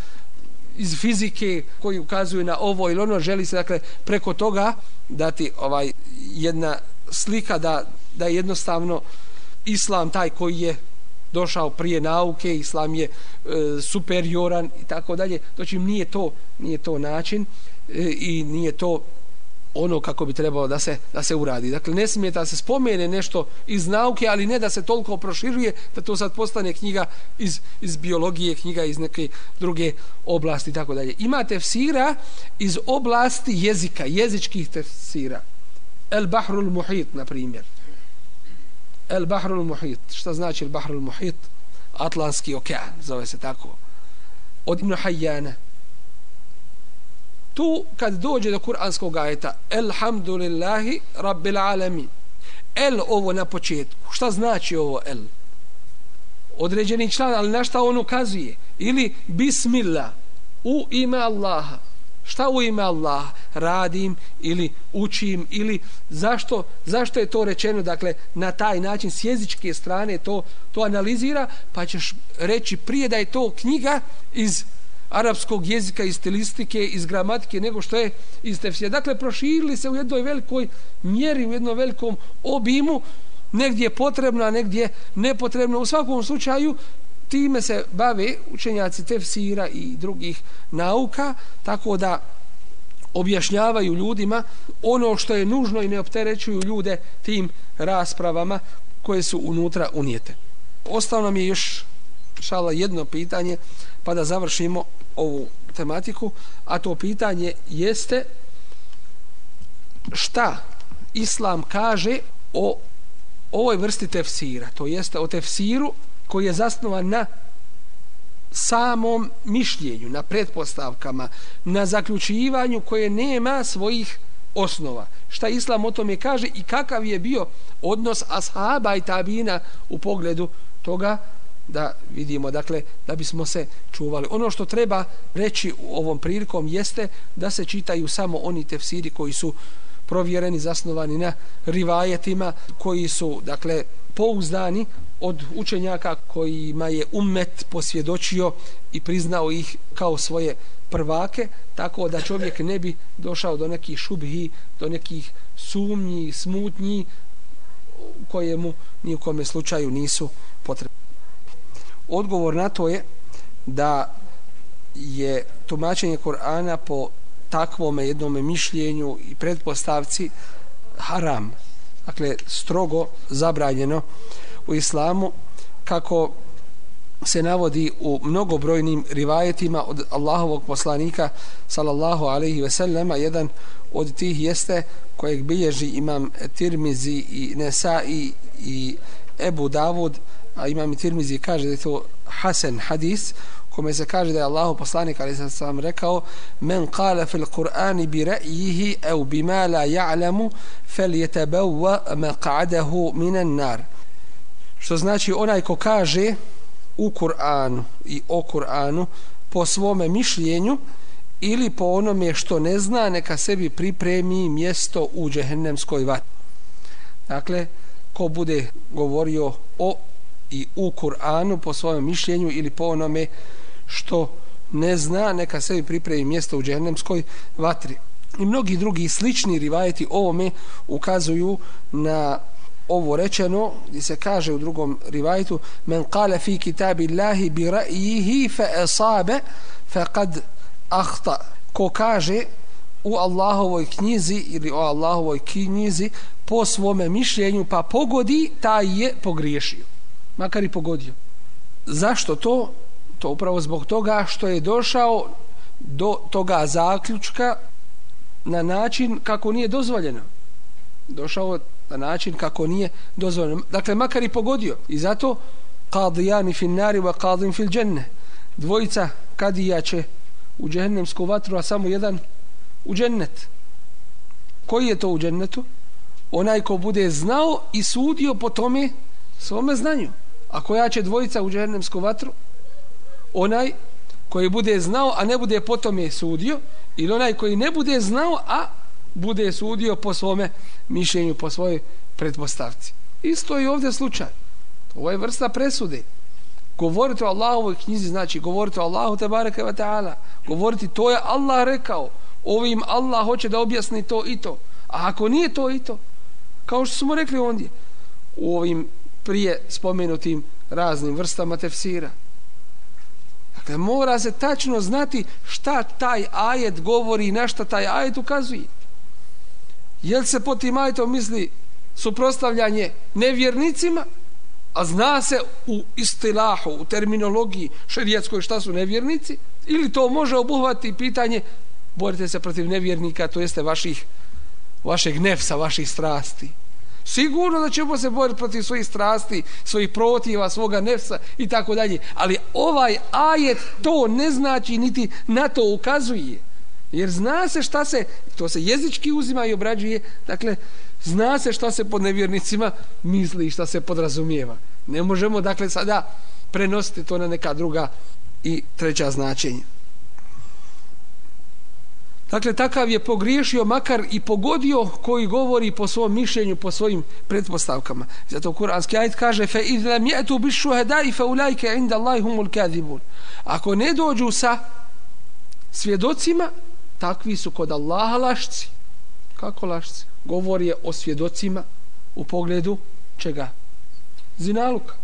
iz fizike koji ukazuju na ovo ili ono, želi se dakle preko toga dati ovaj jedna slika da, da je jednostavno islam taj koji je došao prije nauke, islam je e, superioran i tako dalje. Znači nije to, nije to način e, i nije to ono kako bi trebalo da se da se uradi. Dakle ne smije da se spomene nešto iz nauke, ali ne da se toliko proširuje da to sad postane knjiga iz, iz biologije, knjiga iz neke druge oblasti i tako dalje. Ima tefsira iz oblasti jezika, jezičkih tefsira. El Bahrul Muhit, na primjer. El Bahrul Muhit. Šta znači El Bahrul Muhit? Atlanski okean, zove se tako. Od Ibn Hayyana. Tu, kad dođe do kuranskog ajeta, Elhamdulillahi Rabbil Alamin. El ovo na početku. Šta znači ovo El? Određeni član, ali na šta on ukazuje? Ili Bismillah, u ime Allaha šta u ime Allah radim ili učim ili zašto, zašto je to rečeno dakle na taj način s jezičke strane to, to analizira pa ćeš reći prije da je to knjiga iz arapskog jezika, iz stilistike, iz gramatike, nego što je iz tefsija. Dakle, proširili se u jednoj velikoj mjeri, u jednom velikom obimu, negdje je potrebno, a negdje nepotrebno. U svakom slučaju, time se bave učenjaci tefsira i drugih nauka, tako da objašnjavaju ljudima ono što je nužno i ne opterećuju ljude tim raspravama koje su unutra unijete. Ostao nam je još šala jedno pitanje pa da završimo ovu tematiku, a to pitanje jeste šta islam kaže o ovoj vrsti tefsira, to jeste o tefsiru koji je zasnovan na samom mišljenju, na pretpostavkama, na zaključivanju koje nema svojih osnova. Šta Islam o tome kaže i kakav je bio odnos ashaba i tabina u pogledu toga da vidimo, dakle, da bismo se čuvali. Ono što treba reći u ovom prilikom jeste da se čitaju samo oni tefsiri koji su provjereni, zasnovani na rivajetima, koji su, dakle, pouzdani od učenjaka kojima je umet posvjedočio i priznao ih kao svoje prvake, tako da čovjek ne bi došao do nekih šubhi, do nekih sumnji, smutnji koje mu ni u kome slučaju nisu potrebne. Odgovor na to je da je tumačenje Korana po takvome jednome mišljenju i pretpostavci haram, dakle strogo zabranjeno u islamu kako se navodi u mnogobrojnim rivajetima od Allahovog poslanika sallallahu alaihi ve sellema jedan od tih jeste kojeg bilježi imam Tirmizi i Nesai i Ebu Davud a imam i Tirmizi kaže da je to Hasan hadis kome se kaže da je Allah poslanik ali sam sam rekao men kala fil Kur'ani bi ra'yihi au bima la ja'lamu fel jetabavva maqadahu minan nar što znači onaj ko kaže u Kur'anu i o Kur'anu po svome mišljenju ili po onome što ne zna neka sebi pripremi mjesto u džehennemskoj vatri. Dakle ko bude govorio o i u Kur'anu po svojem mišljenju ili po onome što ne zna neka sebi pripremi mjesto u džehennemskoj vatri. I mnogi drugi slični rivajeti ovome ukazuju na ovo rečeno gdje se kaže u drugom rivajtu men kale fi kitabi Allahi bi ra'yihi fa asabe fa kad ahta ko kaže u Allahovoj knjizi ili o Allahovoj knjizi po svome mišljenju pa pogodi taj je pogriješio. Makar i pogodio. Zašto to? to upravo zbog toga što je došao do toga zaključka na način kako nije dozvoljeno. Došao na način kako nije dozvoljeno. Dakle, makar i pogodio. I zato qadijani fin nari wa qadim fil dženne. dvojica kadija će u džehennemsku vatru, a samo jedan u džennet. Koji je to u džennetu? Onaj ko bude znao i sudio po tome svome znanju. A koja će dvojica u džehennemsku vatru? Onaj koji bude znao, a ne bude po tome sudio, ili onaj koji ne bude znao, a bude sudio po svome mišljenju, po svojoj pretpostavci. Isto je ovdje slučaj. Ovo je vrsta presude. Govoriti o Allahovoj knjizi znači govoriti o Allahu te bareke ve taala. Govoriti to je Allah rekao. Ovim Allah hoće da objasni to i to. A ako nije to i to, kao što smo rekli ondje, u ovim prije spomenutim raznim vrstama tefsira. Dakle, mora se tačno znati šta taj ajet govori i na šta taj ajet ukazuje. Jel se po tim ajetom misli suprostavljanje nevjernicima a zna se u istilahu, u terminologiji šerijetskoj šta su nevjernici, ili to može obuhvati pitanje borite se protiv nevjernika, to jeste vaših, vašeg nefsa, vaših strasti. Sigurno da ćemo se boriti protiv svojih strasti, svojih protiva, svoga nefsa i tako dalje. Ali ovaj ajet to ne znači niti na to ukazuje. Jer zna se šta se, to se jezički uzima i obrađuje, dakle, zna se šta se pod nevjernicima misli i šta se podrazumijeva. Ne možemo, dakle, sada prenositi to na neka druga i treća značenja. Dakle, takav je pogriješio makar i pogodio koji govori po svom mišljenju, po svojim pretpostavkama. Zato kuranski ajd kaže fe idlam jetu bi šuhedai fe ulajke inda Allahi humul kadibun. Ako ne dođu sa svjedocima, takvi su kod Allaha lašci. Kako lašci? Govori je o svjedocima u pogledu čega? Zinaluka.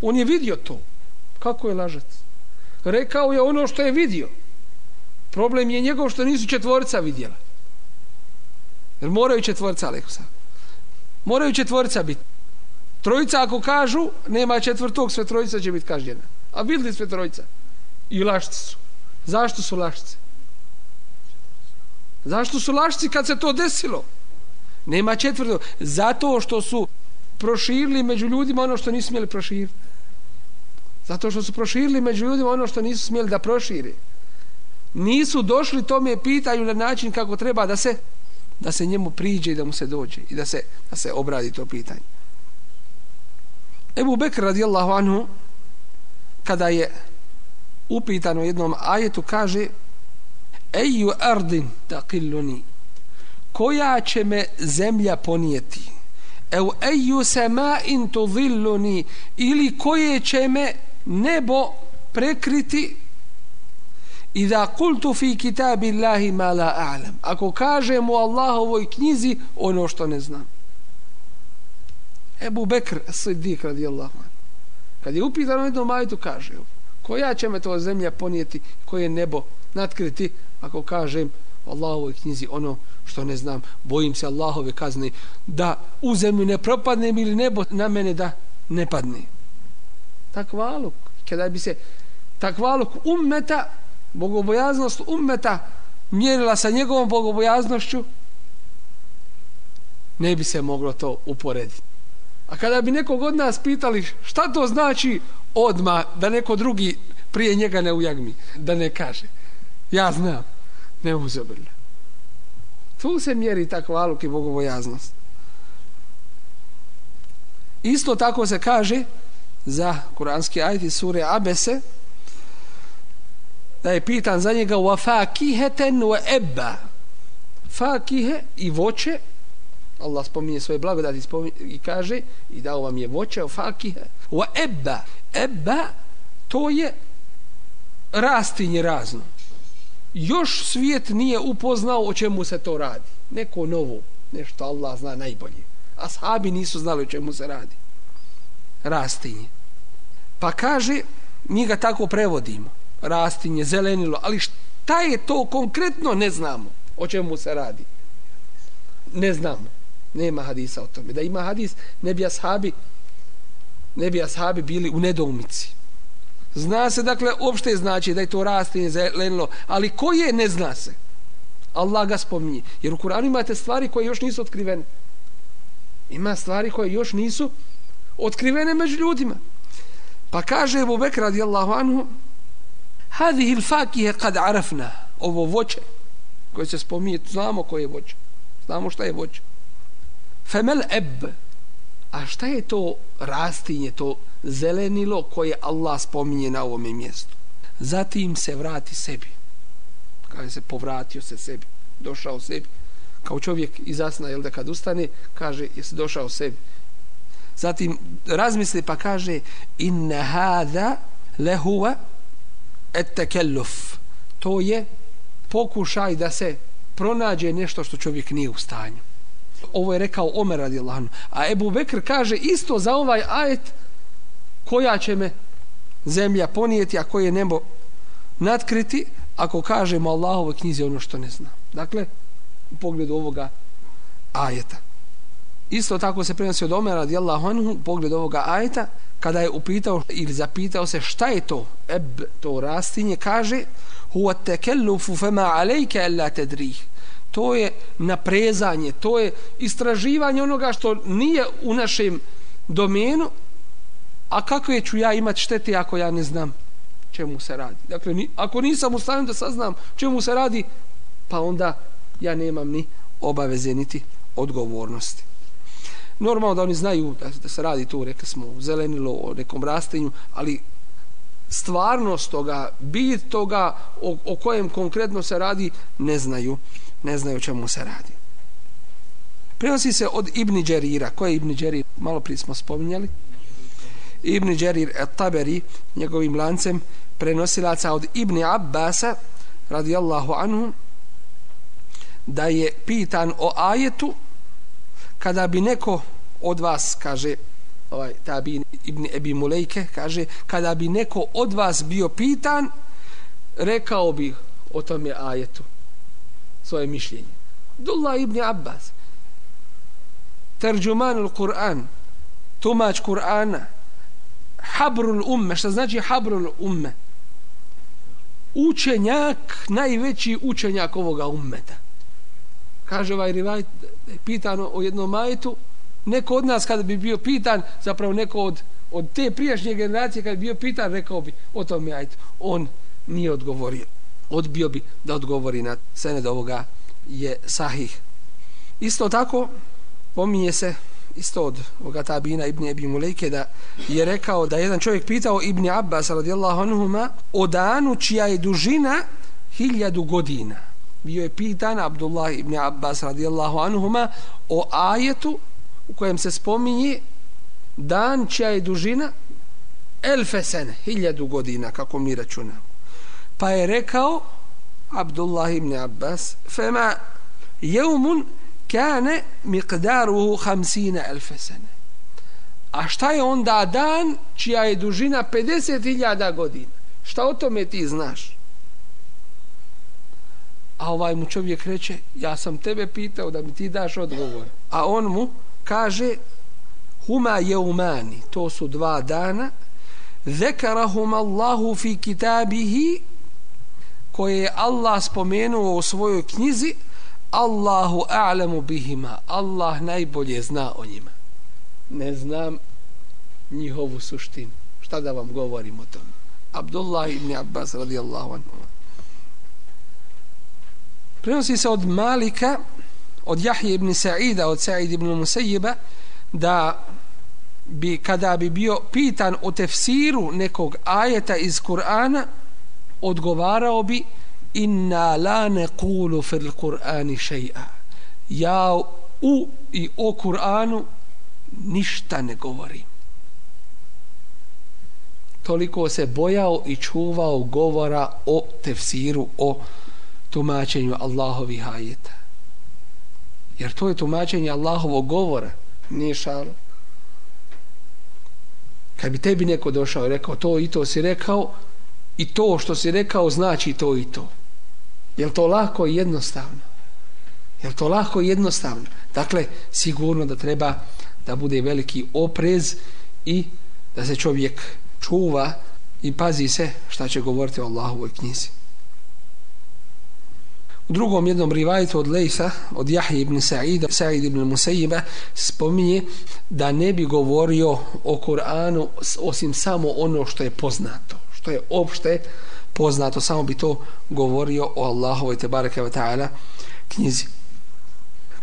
On je vidio to. Kako je lažac? Rekao je ono što je vidio. Problem je njegov što nisu četvorca vidjela. Jer moraju četvorca, Aleksa. Moraju četvorca biti. Trojica ako kažu, nema četvrtog, sve trojica će biti kažnjena. A vidli sve trojica. I lašci su. Zašto su lašci? Zašto su lašci kad se to desilo? Nema četvrto. Zato što su proširili među ljudima ono što nisu smjeli proširiti. Zato što su proširili među ljudima ono što nisu smjeli da proširi. Nisu došli tome pitaju na način kako treba da se da se njemu priđe i da mu se dođe i da se, da se obradi to pitanje. Ebu Bekr radijallahu anhu kada je upitano jednom ajetu kaže Eju ardin taqilluni. Koja će me zemlja ponijeti? Eju eju sema in ili koje će me nebo prekriti? I da kultu fi kitabi Allahi ma la a'lam. Ako kažem u Allahovoj knjizi ono što ne znam. Ebu Bekr Siddiq radijallahu anhu. kad je upitan o jednom majitu kaže koja će me to zemlja ponijeti koje nebo natkriti ako kažem Allahovoj knjizi ono što ne znam, bojim se Allahove kazne da u zemlju ne propadnem ili nebo na mene da ne padne. Takvaluk, kada bi se takvaluk ummeta, bogobojaznost ummeta mjerila sa njegovom bogobojaznošću, ne bi se moglo to uporediti. A kada bi nekog od nas pitali šta to znači odma da neko drugi prije njega ne ujagmi, da ne kaže. Ja znam, ne uzabrlja. Tu se mjeri takva aluk i bogobojaznost. Isto tako se kaže za kuranski ajti sure Abese da je pitan za njega wa fakiheten wa ebba fakihe i voće Allah spominje svoje blagodati spominje, i kaže i dao vam je voće wa fakihe wa ebba eba to je rastinje razno još svijet nije upoznao o čemu se to radi. Neko novo, nešto Allah zna najbolje. ashabi nisu znali o čemu se radi. Rastinje. Pa kaže, mi ga tako prevodimo. Rastinje, zelenilo. Ali šta je to konkretno ne znamo o čemu se radi. Ne znamo. Nema hadisa o tome. Da ima hadis, ne bi ashabi ne bi ashabi bili u nedoumici. Zna se, dakle, opšte znači da je to rastinje zelenilo, ali koje ne zna se. Allah ga spominje. Jer u Kuranu imate stvari koje još nisu otkrivene. Ima stvari koje još nisu otkrivene među ljudima. Pa kaže Ebu Bekr radijallahu anhu, Hadihi il kad arafna, ovo voće, koje se spominje, znamo koje je voće. Znamo šta je voće. Femel eb, a šta je to rastinje, to zelenilo koje Allah spominje na ovom mjestu? Zatim se vrati sebi. Kaže se, povratio se sebi, došao sebi. Kao čovjek izasna, jel da kad ustane, kaže, jesi došao sebi. Zatim razmisli pa kaže, inna hada lehuva et tekelluf. To je pokušaj da se pronađe nešto što čovjek nije u stanju. Ovo je rekao Omer radijallahu A Ebu Bekr kaže isto za ovaj ajet koja će me zemlja ponijeti, a koje nebo nadkriti, ako kažemo Allahove knjizi ono što ne zna. Dakle, u pogledu ovoga ajeta. Isto tako se prenosi od Omera radijallahu anhu u pogledu ovoga ajeta, kada je upitao ili zapitao se šta je to eb, to rastinje, kaže huwa tekellufu fama alayka alla tedrih to je naprezanje, to je istraživanje onoga što nije u našem domenu, a kako je ću ja imat štete ako ja ne znam čemu se radi. Dakle, ni, ako nisam u stanju da saznam čemu se radi, pa onda ja nemam ni obaveze niti odgovornosti. Normalno da oni znaju da, da se radi to, rekli smo, zelenilo, o nekom rastenju, ali stvarnost toga, bit toga o, o kojem konkretno se radi, ne znaju ne znaju o čemu se radi. Prenosi se od Ibn Đerira. Ko je Ibn Đerir? Malo prije smo spominjali. Ibn Đerir et Taberi, njegovim lancem, prenosilaca od Ibn Abbasa, radijallahu anhu, da je pitan o ajetu, kada bi neko od vas, kaže ovaj tabi Ibn Ebi Mulejke, kaže, kada bi neko od vas bio pitan, rekao bi o tome ajetu svoje mišljenje. Abdullah ibn Abbas, terđumanul Kur'an, tumač Kur'ana, habrul umme, šta znači habrul umme? Učenjak, najveći učenjak ovoga ummeta. Kaže ovaj rivajt, pitano o jednom majetu, neko od nas kada bi bio pitan, zapravo neko od, od te prijašnje generacije kada bi bio pitan, rekao bi o tom majetu. On nije odgovorio odbio bi da odgovori na sened ovoga je sahih. Isto tako pominje se isto od ovoga tabina Ibn Ebi Mulejke da je rekao da jedan čovjek pitao Ibn Abbas radijallahu anhuma o danu čija je dužina hiljadu godina. Bio je pitan Abdullah ibn Abbas radijallahu anhuma o ajetu u kojem se spominje dan čija je dužina elfesene, hiljadu godina kako mi računamo pa je rekao Abdullah ibn Abbas fema jeumun kane miqdaruhu hamsina elfe sene a šta je onda dan čija je dužina 50.000 godina? Šta o tome ti znaš? A ovaj mu čovjek reče ja sam tebe pitao da mi ti daš odgovor. A on mu kaže huma jeumani to su dva dana. Zekarahum Allahu fi kitabihi koje je Allah spomenuo u svojoj knjizi Allahu a'lamu bihima. Allah najbolje zna o njima. Ne znam njihovu suštinu. Šta da vam govorim o tom? Abdullah ibn Abbas radijallahu anhu. Prenosi se od Malika od Jahje ibn Sa'ida od Sa'id ibn Musayyiba da bi kada bi bio pitan o tefsiru nekog ajeta iz Kur'ana odgovarao bi inna la nekulu fil Kur'ani šeja ja u i o Kur'anu ništa ne govorim. Toliko se bojao i čuvao govora o tefsiru o tumačenju Allahovi ajeta. Jer to je tumačenje Allahovog govora nije šalo. Kad bi tebi neko došao i rekao to i to si rekao i to što si rekao znači to i to. Je to lako i jednostavno? Je to lako i jednostavno? Dakle, sigurno da treba da bude veliki oprez i da se čovjek čuva i pazi se šta će govoriti o Allahovoj knjizi. U drugom jednom rivajtu od Lejsa, od Jahje ibn Sa'ida, Sa'id ibn Musayyiba, spominje da ne bi govorio o Koranu osim samo ono što je poznato što je opšte poznato, samo bi to govorio o Allahovoj te bareke ve ta'ala knjizi.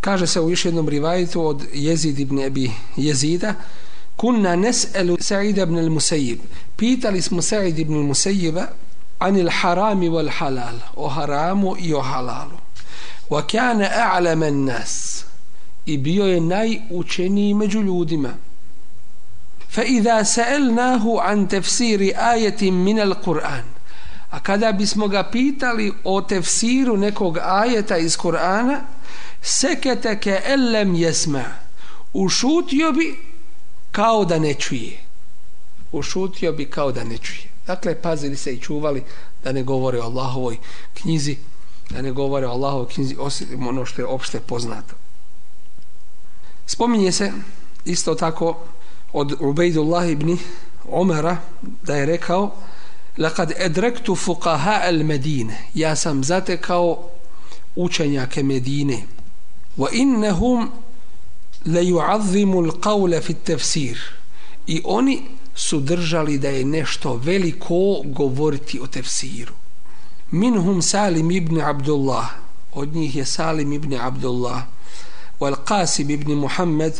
Kaže se u još jednom rivajitu od Jezid ibn Ebi Jezida, kunna nes'elu Sa'id ibn al-Musayyib. Pitali smo Sa'id ibn al-Musayyiba anil harami wal halal, o haramu i o halalu. Wa kana a'lama an-nas. I bio je najučeniji među ljudima. Fa idha sa'alnahu an tafsiri ayatin min al-Qur'an. A kada bismo ga pitali o tefsiru nekog ajeta iz Kur'ana, sekete ke elem jesma, ušutio bi kao da ne čuje. Ušutio bi kao da ne čuje. Dakle, pazili se i čuvali da ne govore o Allahovoj knjizi, da ne govore o Allahovoj knjizi, osim ono što je opšte poznato. Spominje se isto tako od Ubejdullah ibn Omara da je rekao Lekad edrektu fukaha al Medine Ja sam zatekao učenjake Medine. Wa innehum le juazzimu l'qavle fit tefsir i oni su držali da je nešto veliko govoriti o tefsiru. Minhum Salim ibn Abdullah. Od njih je Salim ibn Abdullah. Wal Qasim ibn Muhammad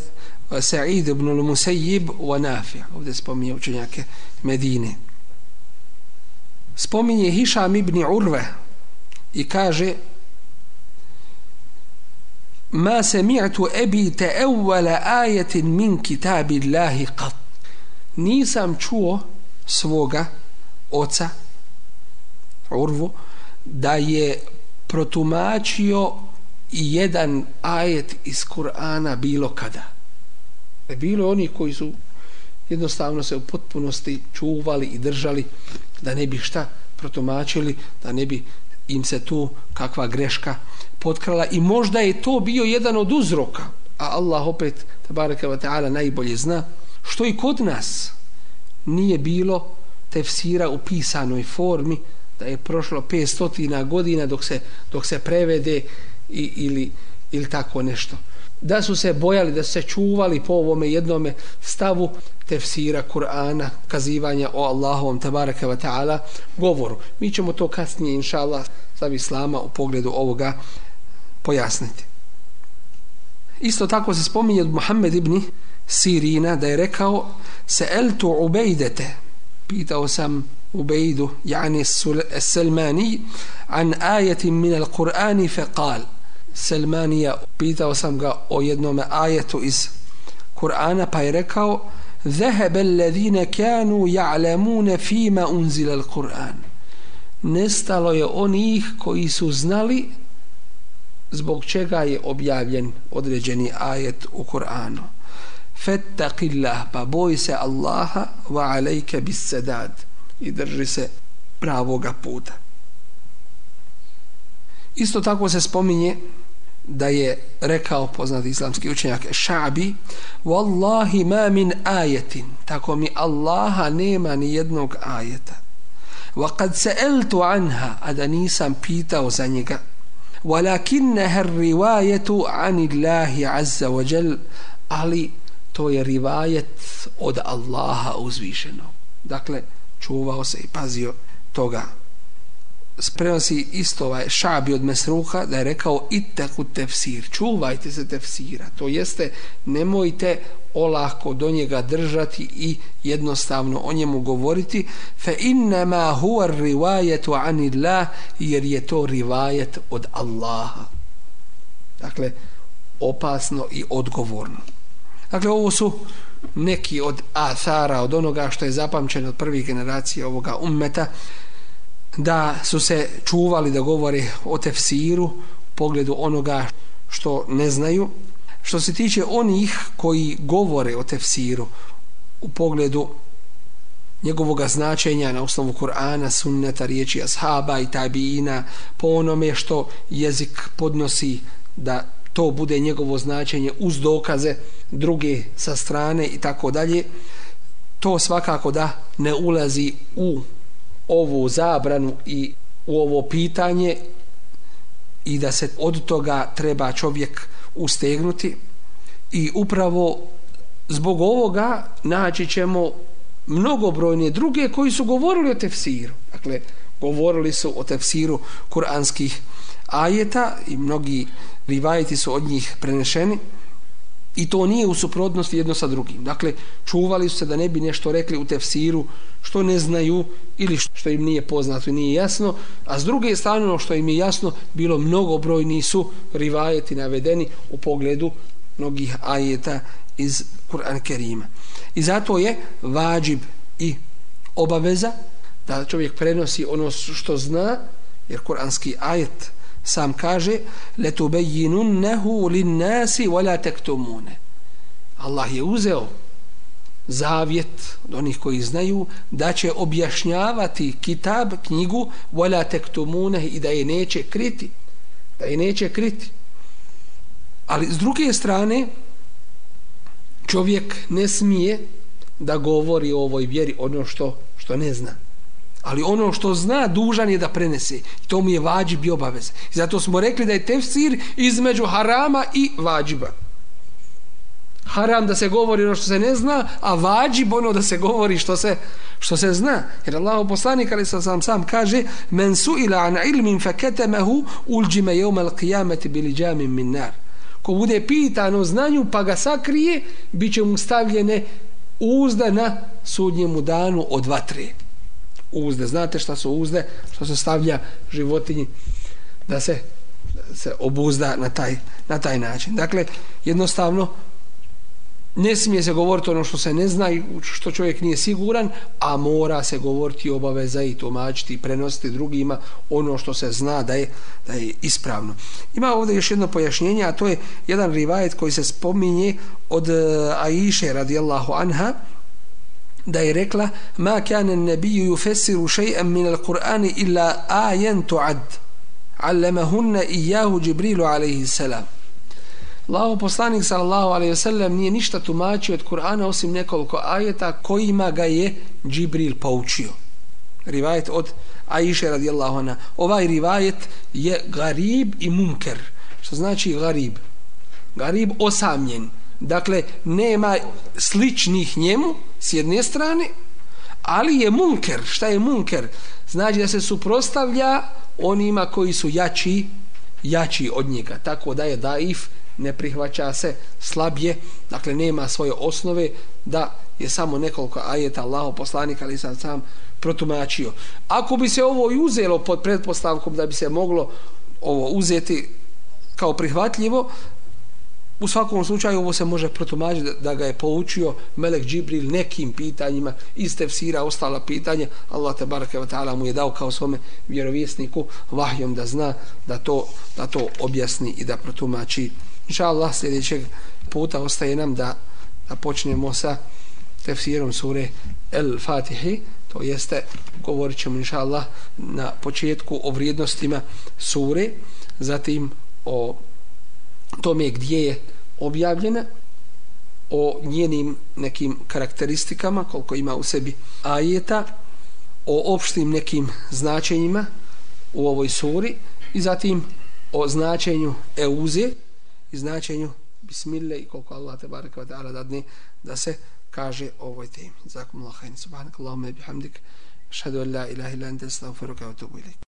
Sa'id ibn al-Musayyib wa Nafi' ovdje spominje učenjake Medine. Spominje Hišam ibn Urve i kaže ma sami'tu abi ta'awwala ayatin min kitabillahi qat. Nisam čuo svoga oca Urvu da je protumačio jedan ajet iz Kur'ana bilo kada. E bilo oni koji su jednostavno se u potpunosti čuvali i držali da ne bi šta protumačili, da ne bi im se tu kakva greška potkrala. I možda je to bio jedan od uzroka a Allah opet tabaraka wa ta'ala najbolje zna što i kod nas nije bilo tefsira u pisanoj formi da je prošlo 500 godina dok se, dok se prevede i, ili, ili tako nešto da su se bojali da su se čuvali po ovome jednome stavu tefsira Kur'ana, kazivanja o Allahovom tabaraka wa ta'ala govoru. Mi ćemo to kasnije, inša Allah, za Islama u pogledu ovoga pojasniti. Isto tako se spominje od Muhammed ibn Sirina da je rekao se eltu ubejdete pitao sam ubejdu yani selmani an ajetim min al Kur'ani fe kal Selmanija pitao sam ga o jednom ajetu iz Kur'ana pa je rekao Zehebe alledhine kanu ja'lemune fima unzila al-Kur'an. Nestalo je onih koji su znali zbog čega je objavljen određeni ajet u Kur'anu. Fettaqillah pa boj se Allaha wa alejke bis sedad i drži se pravoga puta. Isto tako se spominje da je rekao poznati islamski učenjak Šabi Wallahi ma min ajetin. Tako mi Allaha nema ni jednog ajeta. Wa kad se eltu anha a da nisam pitao za njega. Walakinneha rivajetu anillahi azza wa jel ali to je rivajet od Allaha uzvišeno dakle čuvao se i pazio toga prenosi isto ovaj šabi od Mesruha da je rekao itaku tefsir, čuvajte se tefsira. To jeste nemojte olako do njega držati i jednostavno o njemu govoriti. Fe innama huwa rivajetu anillah jer je to rivajet od Allaha. Dakle opasno i odgovorno. Dakle ovo su neki od athara od onoga što je zapamćeno od prvih generacija ovoga ummeta da su se čuvali da govore o tefsiru u pogledu onoga što ne znaju. Što se tiče onih koji govore o tefsiru u pogledu njegovog značenja na osnovu Kur'ana, sunneta, riječi ashaba i tabiina po onome što jezik podnosi da to bude njegovo značenje uz dokaze druge sa strane i tako dalje to svakako da ne ulazi u ovu zabranu i u ovo pitanje i da se od toga treba čovjek ustegnuti i upravo zbog ovoga naći ćemo mnogobrojne druge koji su govorili o tefsiru. Dakle, govorili su o tefsiru kuranskih ajeta i mnogi rivajeti su od njih prenešeni i to nije u suprotnosti jedno sa drugim. Dakle, čuvali su se da ne bi nešto rekli u tefsiru što ne znaju ili što im nije poznato i nije jasno, a s druge strane ono što im je jasno bilo mnogobrojni su rivajeti navedeni u pogledu mnogih ajeta iz Kur'an Kerima. I zato je vađib i obaveza da čovjek prenosi ono što zna, jer kuranski ajet sam kaže letubejinunehu linnasi wala tektumune Allah je uzeo zavjet od onih koji znaju da će objašnjavati kitab, knjigu wala tektumune i da je neće kriti da je neće kriti. Ali s druge strane čovjek ne smije da govori o ovoj vjeri ono što, što ne zna ali ono što zna dužan je da prenese. To mu je vađib i obaveza. I zato smo rekli da je tefsir između harama i vađiba. Haram da se govori ono što se ne zna a vađib ono da se govori što se što se zna. Jer Allah poslanik ali sam sam, sam kaže men su ila an ilmin faketemehu uljima jevme al qiyameti bili džamin min nar. Ko bude pitan o znanju pa ga sakrije bit će mu stavljene uzda na sudnjemu danu od vatre uzde. Znate šta su uzde? Što se stavlja životinji da se, se obuzda na taj, na taj način. Dakle, jednostavno, ne smije se govoriti ono što se ne zna i što čovjek nije siguran, a mora se govoriti obaveza i tumačiti i prenositi drugima ono što se zna da je, da je ispravno. Ima ovdje još jedno pojašnjenje, a to je jedan rivajet koji se spominje od eh, Aiše radijallahu anha, da je rekla ma kane an-nabiyyu yufassiru shay'an min al Kur'ani illa ajen tu'ad allamahunna ijahu Jibril alayhi salam Allahu poslanik sallallahu alaihi wasallam nije ništa tumačio od Kur'ana osim nekoliko ajeta kojima ga je Džibril poučio. Rivajet od Aisha radijallahu anha. Ovaj rivajet je garib i munker. Što znači garib? Garib osamljen dakle nema sličnih njemu s jedne strane ali je munker. Šta je munker? Znači da se suprostavlja onima koji su jači jači od njega. Tako da je daif ne prihvaća se slabje, dakle nema svoje osnove da je samo nekoliko ajeta Allahu poslanik ali sam sam protumačio. Ako bi se ovo i uzelo pod pretpostavkom da bi se moglo ovo uzeti kao prihvatljivo U svakom slučaju ovo se može protumađiti da, da ga je poučio Melek Džibril nekim pitanjima iz tefsira ostala pitanja. Allah te barake ta'ala mu je dao kao svome vjerovjesniku vahjom da zna da to, da to objasni i da protumači. Inša Allah sljedećeg puta ostaje nam da, da počnemo sa tefsirom sure El Fatihi to jeste govorit ćemo inša Allah na početku o vrijednostima sure zatim o tome gdje je objavljena o njenim nekim karakteristikama koliko ima u sebi ajeta o opštim nekim značenjima u ovoj suri i zatim o značenju euze i značenju bismille i koliko Allah te baraka ta'ala dadne da se kaže o ovoj temi. Zakum Allah, subhanak Allahumma bihamdik, Šadu an la ilaha ila ente, stavfiruka wa tubu ilik.